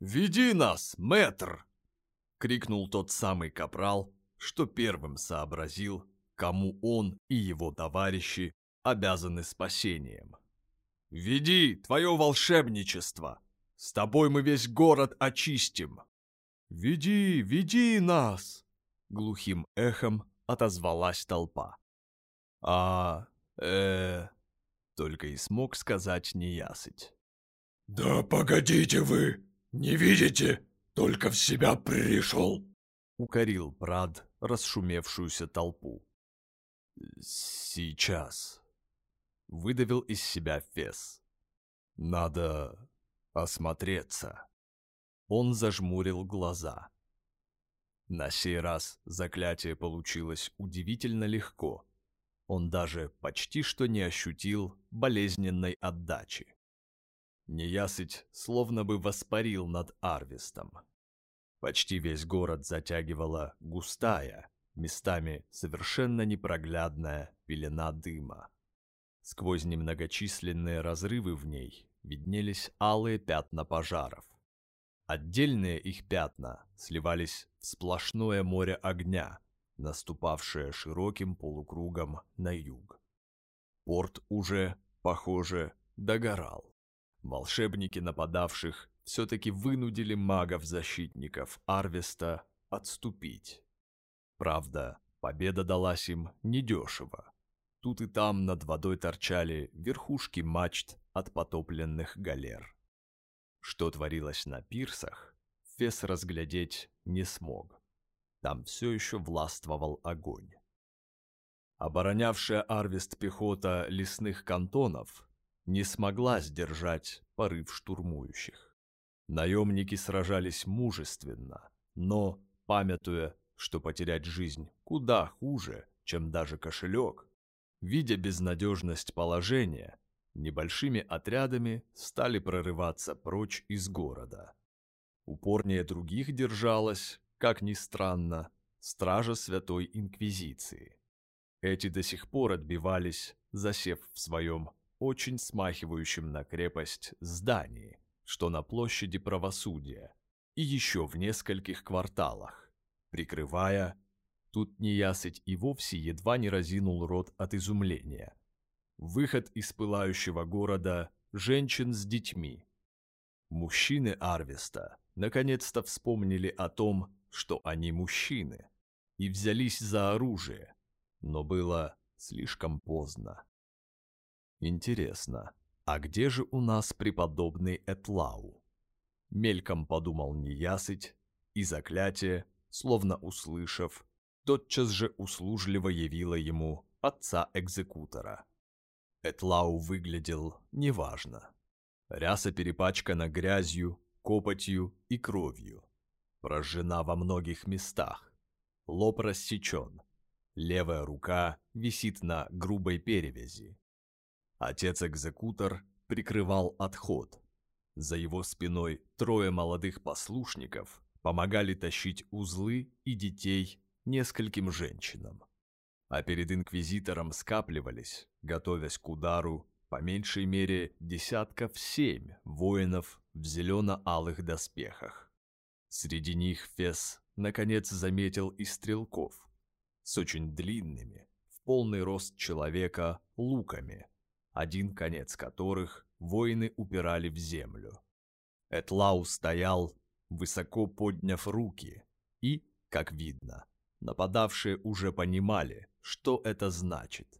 A: «Веди нас, мэтр!» — крикнул тот самый капрал, что первым сообразил, кому он и его товарищи обязаны спасением. «Веди твое волшебничество! С тобой мы весь город очистим!» «Веди, веди нас!» — глухим эхом отозвалась толпа. «А, э, только и смог сказать неясыть.
B: «Да погодите вы! Не видите? Только в себя пришел!»
A: — укорил Прад расшумевшуюся толпу. «Сейчас!» — выдавил из себя Фес. «Надо осмотреться». Он зажмурил глаза. На сей раз заклятие получилось удивительно легко. Он даже почти что не ощутил болезненной отдачи. Неясыть словно бы воспарил над Арвистом. Почти весь город затягивала густая, местами совершенно непроглядная пелена дыма. Сквозь немногочисленные разрывы в ней виднелись алые пятна пожаров. Отдельные их пятна сливались в сплошное море огня, наступавшее широким полукругом на юг. Порт уже, похоже, догорал. Волшебники нападавших все-таки вынудили магов-защитников Арвеста отступить. Правда, победа далась им недешево. Тут и там над водой торчали верхушки мачт от потопленных галер. Что творилось на пирсах, Фес разглядеть не смог. Там все еще властвовал огонь. Оборонявшая Арвест пехота лесных кантонов не смогла сдержать порыв штурмующих. Наемники сражались мужественно, но, памятуя, что потерять жизнь куда хуже, чем даже кошелек, видя безнадежность положения, небольшими отрядами стали прорываться прочь из города. Упорнее других держалась, как ни странно, стража Святой Инквизиции. Эти до сих пор отбивались, засев в своем очень смахивающем на крепость здании, что на площади правосудия, и еще в нескольких кварталах, прикрывая, тут неясыть и вовсе едва не разинул рот от изумления. Выход из пылающего города женщин с детьми. Мужчины Арвеста наконец-то вспомнили о том, что они мужчины, и взялись за оружие, но было слишком поздно. Интересно, а где же у нас преподобный Этлау? Мельком подумал неясыть, и заклятие, словно услышав, тотчас же услужливо явило ему отца-экзекутора. Этлау выглядел неважно. Ряса перепачкана грязью, копотью и кровью. Прожжена во многих местах. Лоб рассечен. Левая рука висит на грубой перевязи. Отец-экзекутор прикрывал отход. За его спиной трое молодых послушников помогали тащить узлы и детей нескольким женщинам. А перед инквизитором скапливались, готовясь к удару, по меньшей мере десятков семь воинов в зелено-алых доспехах. Среди них Фес наконец заметил и стрелков с очень длинными, в полный рост человека, луками, один конец которых воины упирали в землю. Этлау стоял, высоко подняв руки, и, как видно, нападавшие уже понимали, что это значит.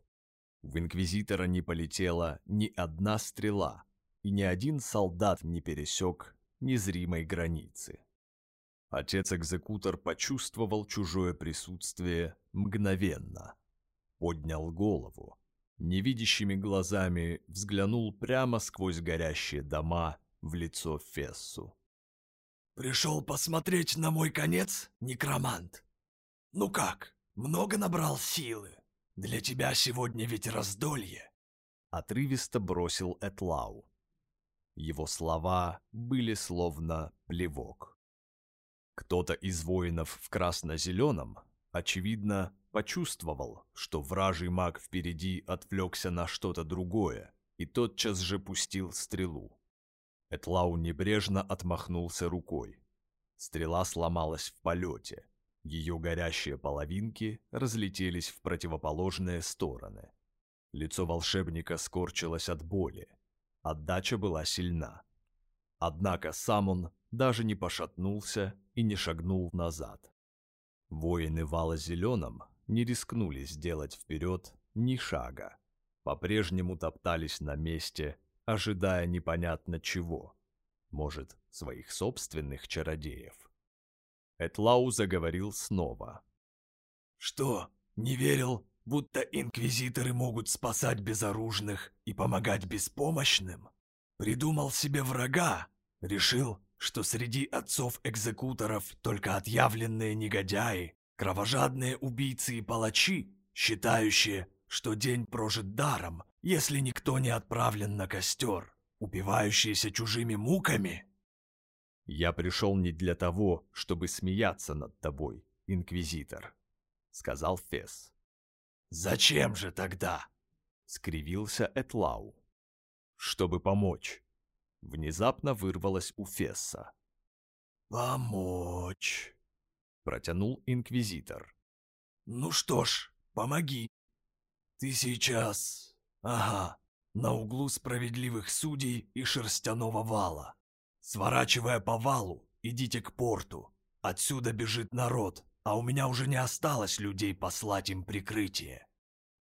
A: В инквизитора не полетела ни одна стрела, и ни один солдат не пересек незримой границы. Отец-экзекутор почувствовал чужое присутствие мгновенно. Поднял голову, невидящими глазами взглянул прямо сквозь горящие дома в лицо Фессу.
B: «Пришел посмотреть на мой конец, некромант? Ну как, много набрал силы? Для тебя сегодня ведь раздолье!»
A: Отрывисто бросил Этлау. Его слова были словно плевок. Кто-то из воинов в красно-зеленом, очевидно, почувствовал, что вражий маг впереди отвлекся на что-то другое и тотчас же пустил стрелу. Этлау небрежно отмахнулся рукой. Стрела сломалась в полете. Ее горящие половинки разлетелись в противоположные стороны. Лицо волшебника скорчилось от боли. Отдача была сильна. Однако сам он даже не пошатнулся и не шагнул назад. Воины вала зеленом не рискнули сделать вперед ни шага. По-прежнему топтались на месте, ожидая непонятно чего. Может, своих собственных чародеев. Этлау заговорил снова.
B: «Что, не верил, будто инквизиторы могут спасать безоружных и помогать беспомощным? Придумал себе врага, решил, что среди отцов-экзекуторов только отъявленные негодяи, Кровожадные убийцы и палачи, считающие, что день прожит даром, если никто не отправлен на костер, убивающиеся чужими муками.
A: «Я пришел не для того, чтобы смеяться над тобой, инквизитор», — сказал Фес.
B: «Зачем же тогда?»
A: — скривился Этлау. «Чтобы помочь». Внезапно вырвалось у Фесса.
B: «Помочь»,
A: протянул инквизитор.
B: «Ну что ж, помоги. Ты сейчас... Ага, на углу справедливых судей и шерстяного вала. Сворачивая по валу, идите к порту. Отсюда бежит народ, а у меня уже не осталось людей послать им прикрытие.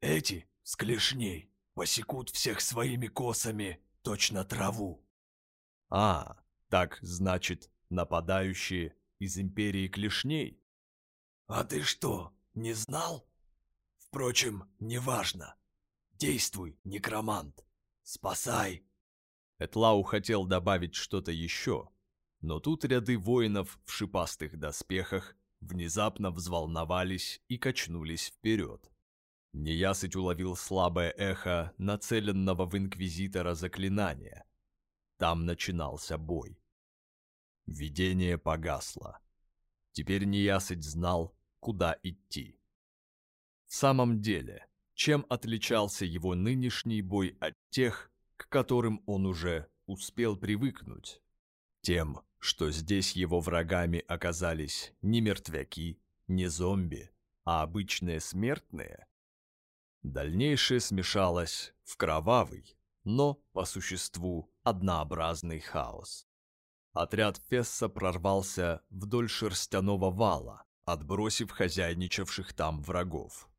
B: Эти, с клешней, посекут всех своими косами, точно траву».
A: «А, так, значит, нападающие из империи клешней?
B: А ты что, не знал? Впрочем, неважно. Действуй, некромант. Спасай.
A: Этлау хотел добавить что-то еще, но тут ряды воинов в шипастых доспехах внезапно взволновались и качнулись вперед. Неясыть уловил слабое эхо нацеленного в инквизитора заклинания. Там начинался бой. Видение погасло. Теперь Неясыть знал, куда идти. В самом деле, чем отличался его нынешний бой от тех, к которым он уже успел привыкнуть? Тем, что здесь его врагами оказались не мертвяки, не зомби, а обычные смертные? Дальнейшее смешалось в кровавый, но, по существу, однообразный хаос. Отряд Фесса прорвался вдоль шерстяного вала, отбросив хозяйничавших там врагов.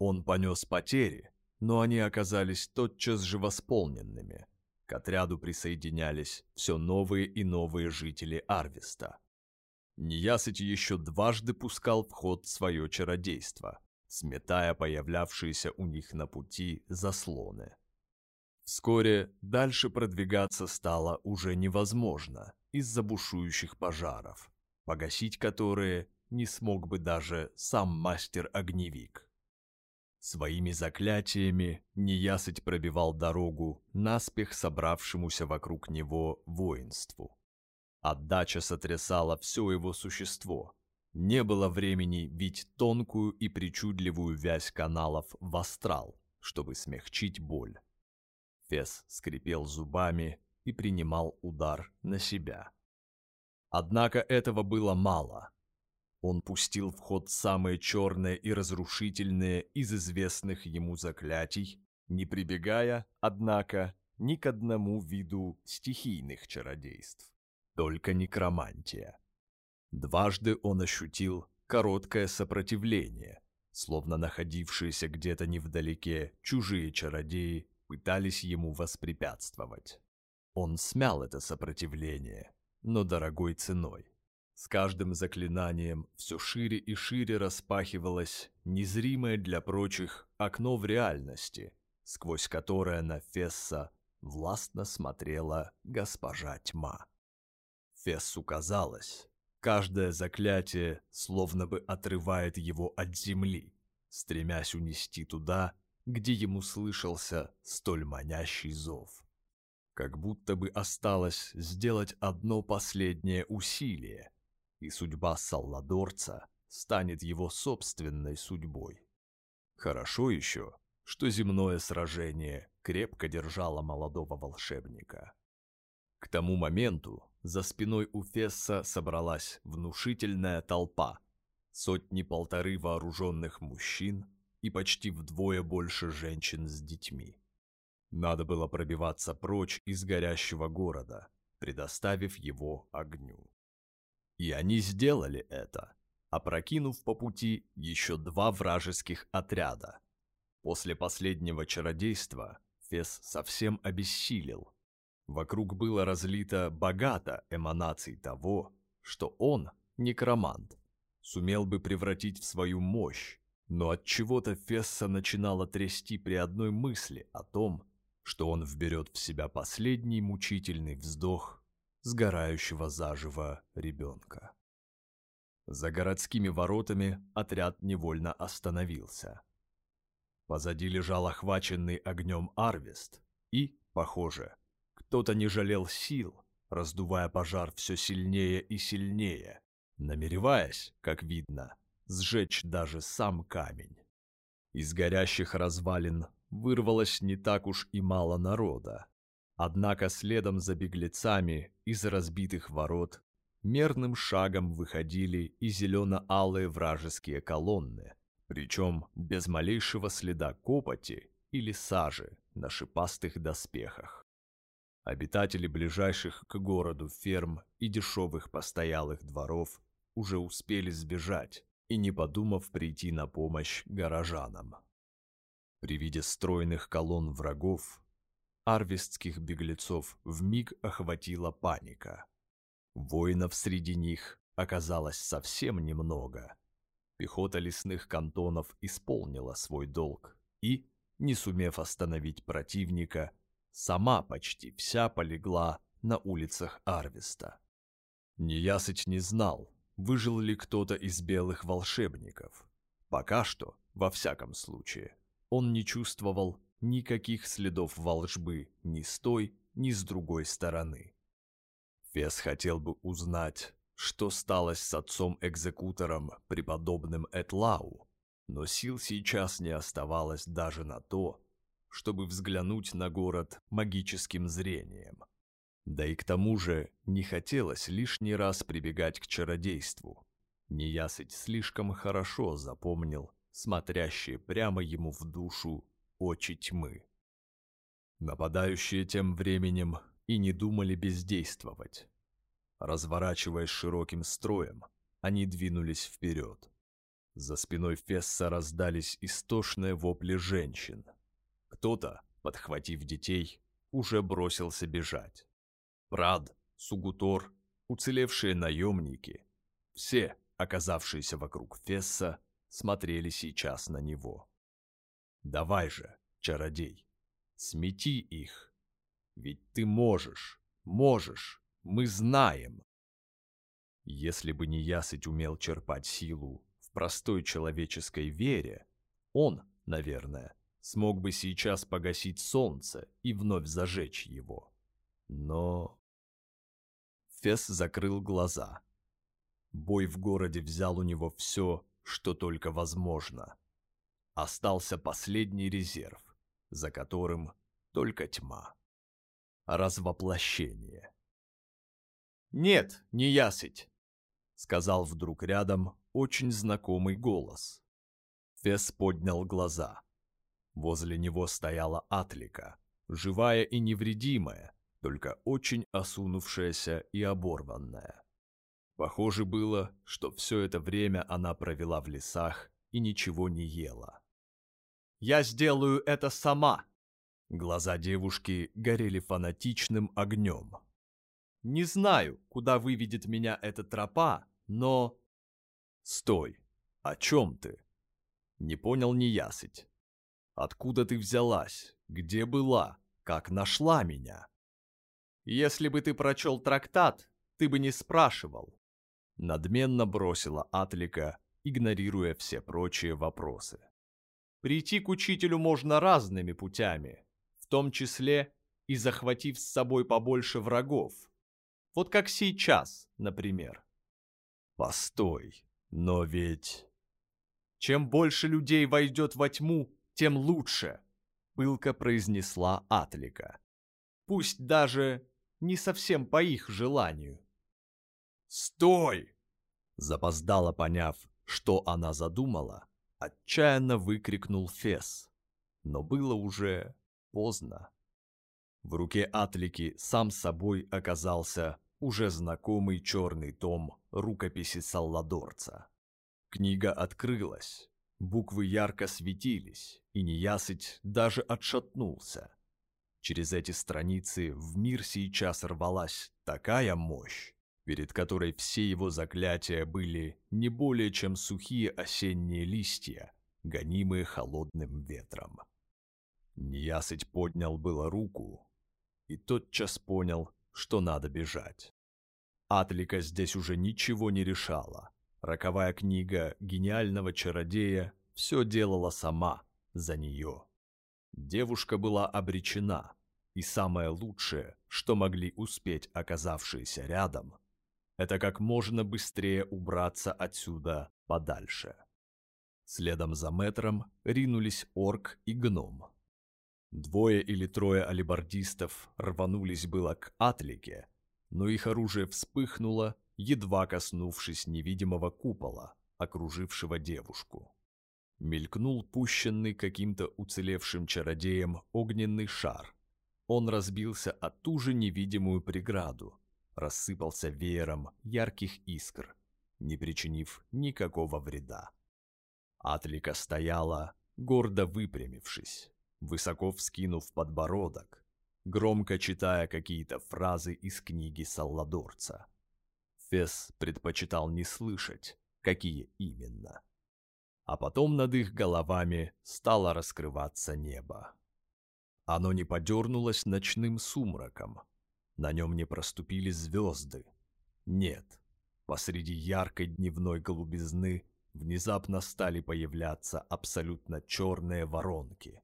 A: Он понес потери, но они оказались тотчас же восполненными. К отряду присоединялись все новые и новые жители Арвиста. Неясыть еще дважды пускал в ход свое чародейство, сметая появлявшиеся у них на пути заслоны. Вскоре дальше продвигаться стало уже невозможно из-за бушующих пожаров, погасить которые не смог бы даже сам мастер-огневик. Своими заклятиями неясыть пробивал дорогу наспех собравшемуся вокруг него воинству. Отдача сотрясала все его существо. Не было времени вить тонкую и причудливую вязь каналов в астрал, чтобы смягчить боль. Фес скрипел зубами и принимал удар на себя. Однако этого было мало. Он пустил в ход самые черные и разрушительные из известных ему заклятий, не прибегая, однако, ни к одному виду стихийных чародейств, только некромантия. Дважды он ощутил короткое сопротивление, словно находившиеся где-то невдалеке чужие чародеи пытались ему воспрепятствовать. Он смял это сопротивление, но дорогой ценой. С каждым заклинанием все шире и шире распахивалось незримое для прочих окно в реальности, сквозь которое на Фесса властно смотрела госпожа тьма. Фессу казалось, каждое заклятие словно бы отрывает его от земли, стремясь унести туда, где ему слышался столь манящий зов. Как будто бы осталось сделать одно последнее усилие, и судьба Салладорца станет его собственной судьбой. Хорошо еще, что земное сражение крепко держало молодого волшебника. К тому моменту за спиной у Фесса собралась внушительная толпа, сотни-полторы вооруженных мужчин и почти вдвое больше женщин с детьми. Надо было пробиваться прочь из горящего города, предоставив его огню. И они сделали это, опрокинув по пути еще два вражеских отряда. После последнего чародейства Фес совсем обессилел. Вокруг было разлито богато эманаций того, что он, некромант, сумел бы превратить в свою мощь, но от чего-то Фесса начинала трясти при одной мысли о том, что он вберет в себя последний мучительный вздох сгорающего заживо ребенка. За городскими воротами отряд невольно остановился. Позади лежал охваченный огнем Арвест, и, похоже, кто-то не жалел сил, раздувая пожар все сильнее и сильнее, намереваясь, как видно, сжечь даже сам камень. Из горящих развалин вырвалось не так уж и мало народа. Однако следом за беглецами из разбитых ворот мерным шагом выходили и зелено-алые вражеские колонны, причем без малейшего следа копоти или сажи на шипастых доспехах. Обитатели ближайших к городу ферм и дешевых постоялых дворов уже успели сбежать, и не подумав прийти на помощь горожанам. При виде стройных колонн врагов, арвестских беглецов вмиг охватила паника. Воинов среди них оказалось совсем немного. Пехота лесных кантонов исполнила свой долг и, не сумев остановить противника, сама почти вся полегла на улицах Арвеста. Неясыть не знал, выжил ли кто-то из белых волшебников. Пока что, во всяком случае, он не чувствовал никаких следов волжбы ни с той, ни с другой стороны. Фес хотел бы узнать, что стало с отцом-экзекутором, преподобным Этлау, но сил сейчас не оставалось даже на то, чтобы взглянуть на город магическим зрением. Да и к тому же не хотелось лишний раз прибегать к чародейству. Неясыть слишком хорошо запомнил смотрящие прямо ему в душу очи тьмы. Нападающие тем временем и не думали бездействовать. Разворачиваясь широким строем, они двинулись вперед. За спиной Фесса раздались истошные вопли женщин. Кто-то, подхватив детей, уже бросился бежать. Прад, Сугутор, уцелевшие наемники, все, оказавшиеся вокруг Фесса, смотрели сейчас на него. «Давай же, чародей, смети их, ведь ты можешь, можешь, мы знаем». Если бы не Ясыть умел черпать силу в простой человеческой вере, он, наверное, смог бы сейчас погасить солнце и вновь зажечь его. Но... Фес закрыл глаза. Бой в городе взял у него все, что только возможно. Остался последний резерв, за которым только тьма. Развоплощение. «Нет, не ясыть!» — сказал вдруг рядом очень знакомый голос. Фес поднял глаза. Возле него стояла Атлика, живая и невредимая, только очень осунувшаяся и оборванная. Похоже было, что все это время она провела в лесах и ничего не ела. «Я сделаю это сама!» Глаза девушки горели фанатичным огнем. «Не знаю, куда выведет меня эта тропа, но...» «Стой! О чем ты?» Не понял неясыть. «Откуда ты взялась? Где была? Как нашла меня?» «Если бы ты прочел трактат, ты бы не спрашивал надменно бросила Атлика, игнорируя все прочие вопросы. Прийти к учителю можно разными путями, в том числе и захватив с собой побольше врагов. Вот как сейчас, например. Постой, но ведь... Чем больше людей войдет во тьму, тем лучше, пылко произнесла Атлика. Пусть даже не совсем по их желанию. «Стой!» Запоздало поняв, что она задумала, отчаянно выкрикнул Фес. Но было уже поздно. В руке Атлики сам собой оказался уже знакомый черный том рукописи Салладорца. Книга открылась, буквы ярко светились, и неясыть даже отшатнулся. Через эти страницы в мир сейчас рвалась такая мощь, перед которой все его заклятия были не более чем сухие осенние листья, гонимые холодным ветром. Неясыть поднял было руку и тотчас понял, что надо бежать. Атлика здесь уже ничего не решала. Роковая книга гениального чародея все делала сама, за нее. Девушка была обречена, и самое лучшее, что могли успеть оказавшиеся рядом, это как можно быстрее убраться отсюда подальше. Следом за метром ринулись орк и гном. Двое или трое алибардистов рванулись было к Атлике, но их оружие вспыхнуло, едва коснувшись невидимого купола, окружившего девушку. Мелькнул пущенный каким-то уцелевшим чародеем огненный шар. Он разбился о ту же невидимую преграду, рассыпался веером ярких искр, не причинив никакого вреда. Атлика стояла, гордо выпрямившись, высоко вскинув подбородок, громко читая какие-то фразы из книги Салладорца. Фес предпочитал не слышать, какие именно. А потом над их головами стало раскрываться небо. Оно не подернулось ночным сумраком, на нем не проступили звезды. Нет, посреди яркой дневной голубизны внезапно стали появляться абсолютно черные воронки.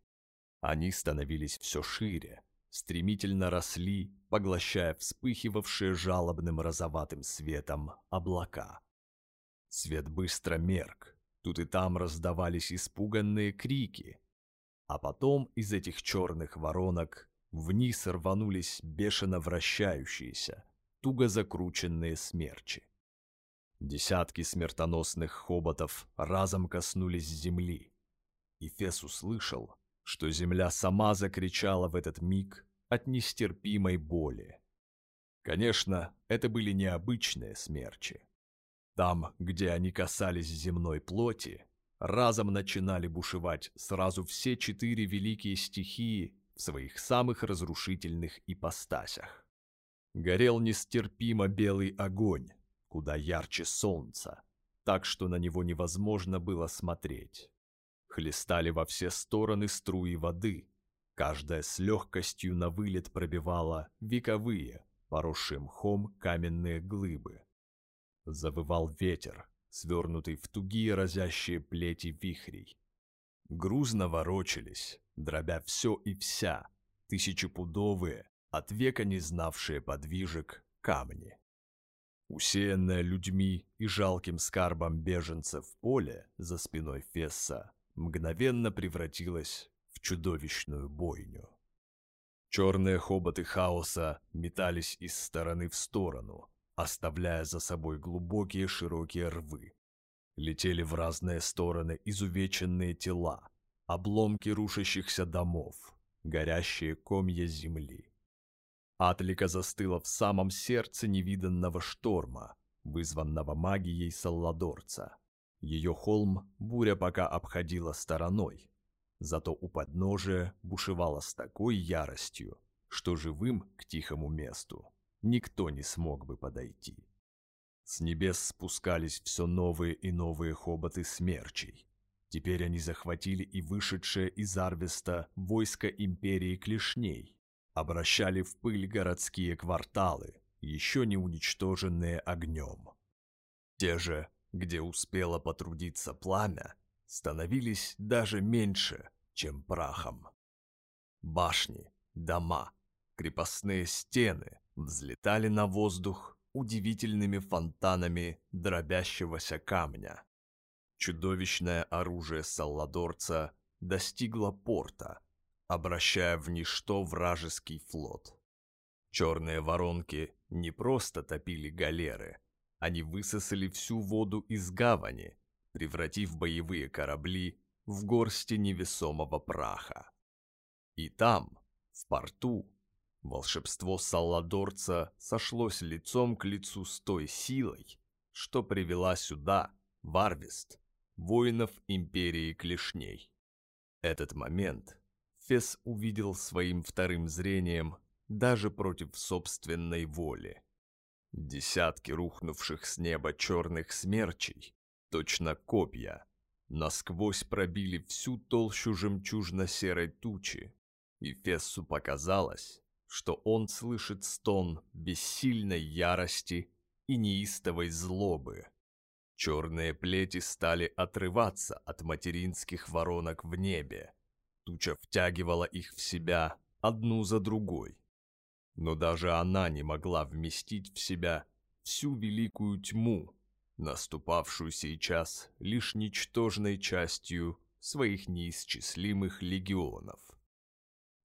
A: Они становились все шире, стремительно росли, поглощая вспыхивавшие жалобным розоватым светом облака. Свет быстро мерк, тут и там раздавались испуганные крики, а потом из этих черных воронок вниз рванулись бешено вращающиеся, туго закрученные смерчи. Десятки смертоносных хоботов разом коснулись земли, и Фес услышал, что земля сама закричала в этот миг от нестерпимой боли. Конечно, это были необычные смерчи. Там, где они касались земной плоти, разом начинали бушевать сразу все четыре великие стихии в своих самых разрушительных ипостасях. Горел нестерпимо белый огонь, куда ярче солнца, так что на него невозможно было смотреть. Хлестали во все стороны струи воды, каждая с легкостью на вылет пробивала вековые, поросшие мхом каменные глыбы. Завывал ветер, свернутый в тугие разящие плети вихрей. Грузно ворочались, дробя все и вся, тысячепудовые, от века не знавшие подвижек, камни. Усеянное людьми и жалким скарбом беженцев поле за спиной Фесса мгновенно превратилось в чудовищную бойню. Черные хоботы хаоса метались из стороны в сторону, оставляя за собой глубокие широкие рвы. Летели в разные стороны изувеченные тела, обломки рушащихся домов, горящие комья земли. Атлика застыла в самом сердце невиданного шторма, вызванного магией Салладорца. Ее холм буря пока обходила стороной, зато у подножия бушевала с такой яростью, что живым к тихому месту никто не смог бы подойти. С небес спускались все новые и новые хоботы смерчей. Теперь они захватили и вышедшее из Арвеста войско империи клешней, обращали в пыль городские кварталы, еще не уничтоженные огнем. Те же, где успело потрудиться пламя, становились даже меньше, чем прахом. Башни, дома, крепостные стены взлетали на воздух удивительными фонтанами дробящегося камня. Чудовищное оружие Салладорца достигло порта, обращая в ничто вражеский флот. Черные воронки не просто топили галеры, они высосали всю воду из гавани, превратив боевые корабли в горсти невесомого праха. И там, в порту, волшебство Салладорца сошлось лицом к лицу с той силой, что привела сюда, в Арвест, воинов Империи Клешней. Этот момент Фес увидел своим вторым зрением даже против собственной воли. Десятки рухнувших с неба черных смерчей, точно копья, насквозь пробили всю толщу жемчужно-серой тучи, и Фессу показалось, что он слышит стон бессильной ярости и неистовой злобы. Черные плети стали отрываться от материнских воронок в небе. Туча втягивала их в себя одну за другой. Но даже она не могла вместить в себя всю великую тьму, наступавшую сейчас лишь ничтожной частью своих неисчислимых легионов.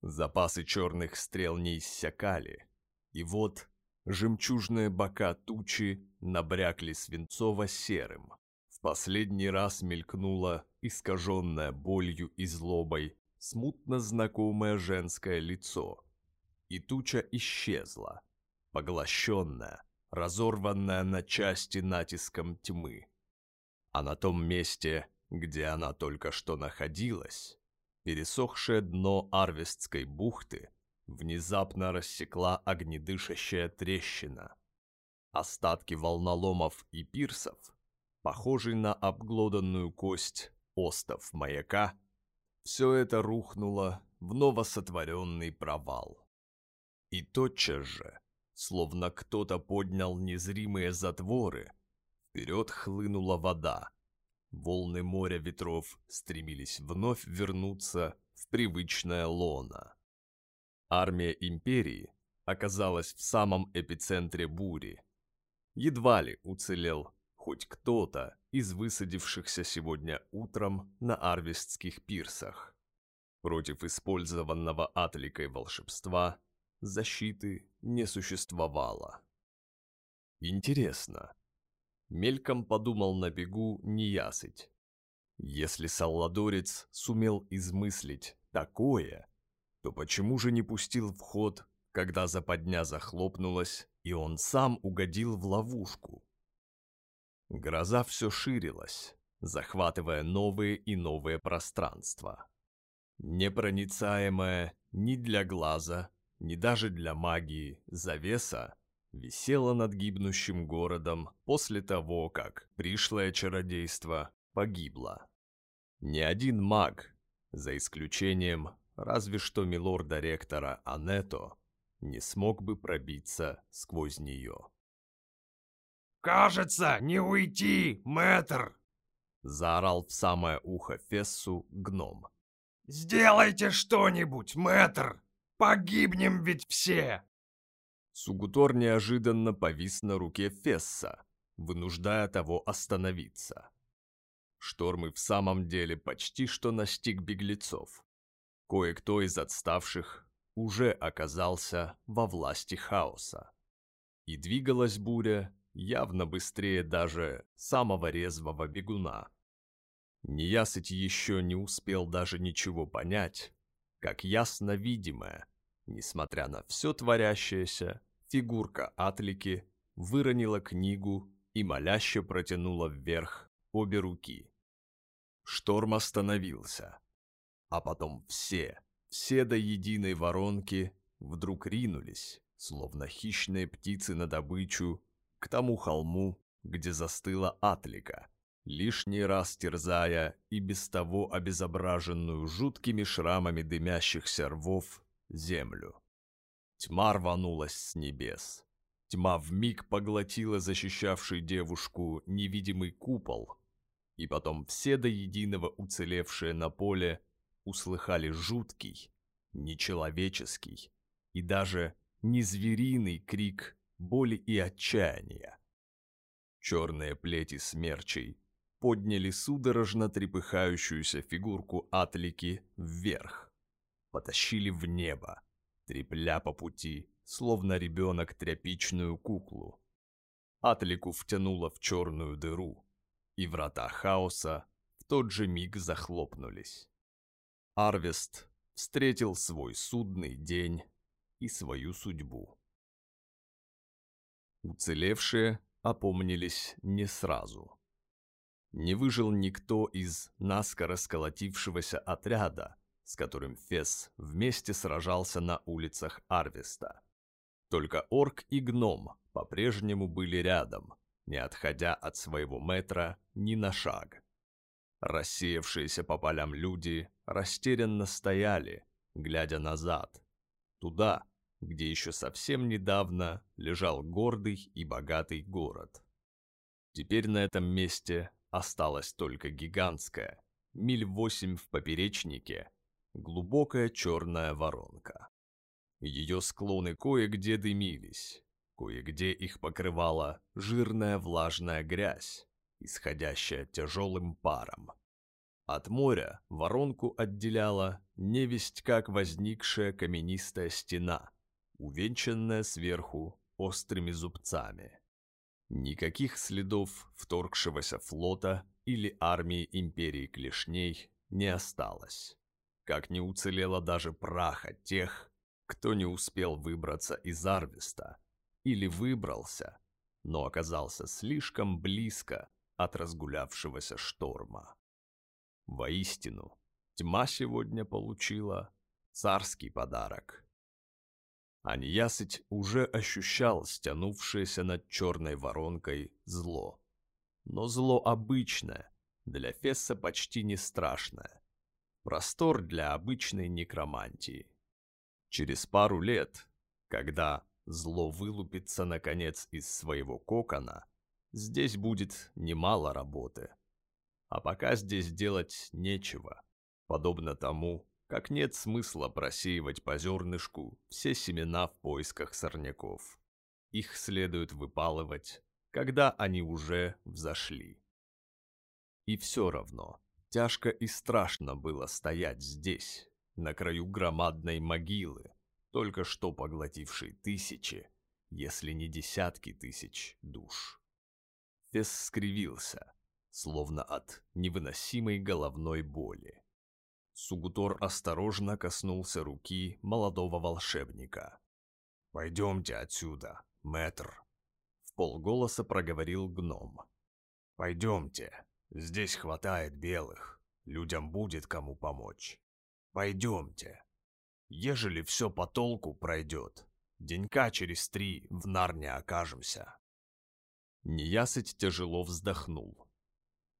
A: Запасы черных стрел не иссякали, и вот жемчужные бока тучи набрякли свинцово-серым. В последний раз мелькнуло искаженное болью и злобой смутно знакомое женское лицо, и туча исчезла, поглощенная, разорванная на части натиском тьмы. А на том месте, где она только что находилась, пересохшее дно Арвестской бухты внезапно рассекла огнедышащая трещина. Остатки волноломов и пирсов, похожий на обглоданную кость остов маяка, все это рухнуло в новосотворенный провал. И тотчас же, словно кто-то поднял незримые затворы, вперед хлынула вода. Волны моря ветров стремились вновь вернуться в привычное лоно. Армия империи оказалась в самом эпицентре бури. Едва ли уцелел хоть кто-то из высадившихся сегодня утром на арвестских пирсах. Против использованного Атликой волшебства защиты не существовало. Интересно. Мельком подумал на бегу неясыть. Если Салладорец сумел измыслить такое, то почему же не пустил в ход, когда западня захлопнулась, и он сам угодил в ловушку? Гроза все ширилась, захватывая новые и новые пространства. Непроницаемая ни для глаза, ни даже для магии завеса висела над гибнущим городом после того, как пришлое чародейство погибло. Ни один маг, за исключением разве что милорда-ректора Анетто, не смог бы пробиться сквозь нее.
B: «Кажется, не уйти, мэтр!»
A: Заорал в самое ухо Фессу гном.
B: «Сделайте что-нибудь, мэтр! Погибнем ведь все!»
A: Сугутор неожиданно повис на руке Фесса, вынуждая того остановиться. Шторм и в самом деле почти что настиг беглецов. Кое-кто из отставших уже оказался во власти хаоса. И двигалась буря явно быстрее даже самого резвого бегуна. Неясыть еще не успел даже ничего понять, как ясно видимое, Несмотря на все творящееся, фигурка Атлики выронила книгу и моляще протянула вверх обе руки. Шторм остановился, а потом все, все до единой воронки вдруг ринулись, словно хищные птицы на добычу, к тому холму, где застыла Атлика, лишний раз терзая и без того обезображенную жуткими шрамами дымящихся рвов землю. Тьма рванулась с небес. Тьма вмиг поглотила защищавший девушку невидимый купол, и потом все до единого уцелевшие на поле услыхали жуткий, нечеловеческий и даже незвериный крик боли и отчаяния. Черные плети смерчей подняли судорожно трепыхающуюся фигурку Атлики вверх потащили в небо, трепля по пути, словно ребенок тряпичную куклу. Атлику втянуло в черную дыру, и врата хаоса в тот же миг захлопнулись. Арвест встретил свой судный день и свою судьбу. Уцелевшие опомнились не сразу. Не выжил никто из наскоро сколотившегося отряда, с которым Фес вместе сражался на улицах Арвеста. Только орк и гном по-прежнему были рядом, не отходя от своего метра ни на шаг. Рассеявшиеся по полям люди растерянно стояли, глядя назад, туда, где еще совсем недавно лежал гордый и богатый город. Теперь на этом месте осталась только гигантская, миль восемь в поперечнике, глубокая черная воронка. Ее склоны кое-где дымились, кое-где их покрывала жирная влажная грязь, исходящая тяжелым паром. От моря воронку отделяла невесть как возникшая каменистая стена, увенчанная сверху острыми зубцами. Никаких следов вторгшегося флота или армии империи клешней не осталось как не уцелело даже праха тех, кто не успел выбраться из Арвеста или выбрался, но оказался слишком близко от разгулявшегося шторма. Воистину, тьма сегодня получила царский подарок. Аньясыть уже ощущал стянувшееся над черной воронкой зло. Но зло обычное, для Фесса почти не страшное. Простор для обычной некромантии. Через пару лет, когда зло вылупится наконец из своего кокона, здесь будет немало работы. А пока здесь делать нечего, подобно тому, как нет смысла просеивать по зернышку все семена в поисках сорняков. Их следует выпалывать, когда они уже взошли. И все равно, тяжко и страшно было стоять здесь, на краю громадной могилы, только что поглотившей тысячи, если не десятки тысяч душ. Фес скривился, словно от невыносимой головной боли. Сугутор осторожно коснулся руки молодого волшебника. «Пойдемте отсюда, мэтр», — в полголоса проговорил гном. «Пойдемте, здесь хватает белых, людям будет кому помочь. Пойдемте. Ежели все по толку пройдет, денька через три в Нарне окажемся». Неясыть тяжело вздохнул.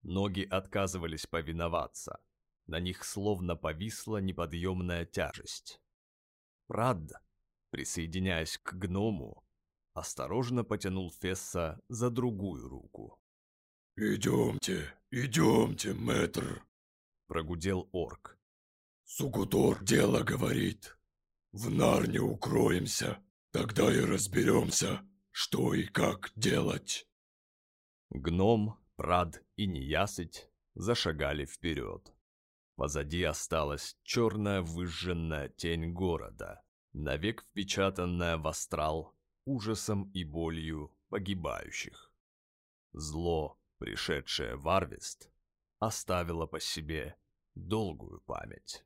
A: Ноги отказывались повиноваться. На них словно повисла неподъемная тяжесть. Прадда, присоединяясь к гному, осторожно потянул Фесса за другую руку.
B: «Идемте, идемте, мэтр!» — прогудел орк. «Сугутор дело говорит. В Нарне укроемся, тогда и разберемся, что и как делать».
A: Гном, Прад и Неясыть зашагали вперед. Позади осталась черная выжженная тень города, навек впечатанная в астрал ужасом и болью погибающих. Зло, пришедшее в Арвест, оставило по себе долгую память.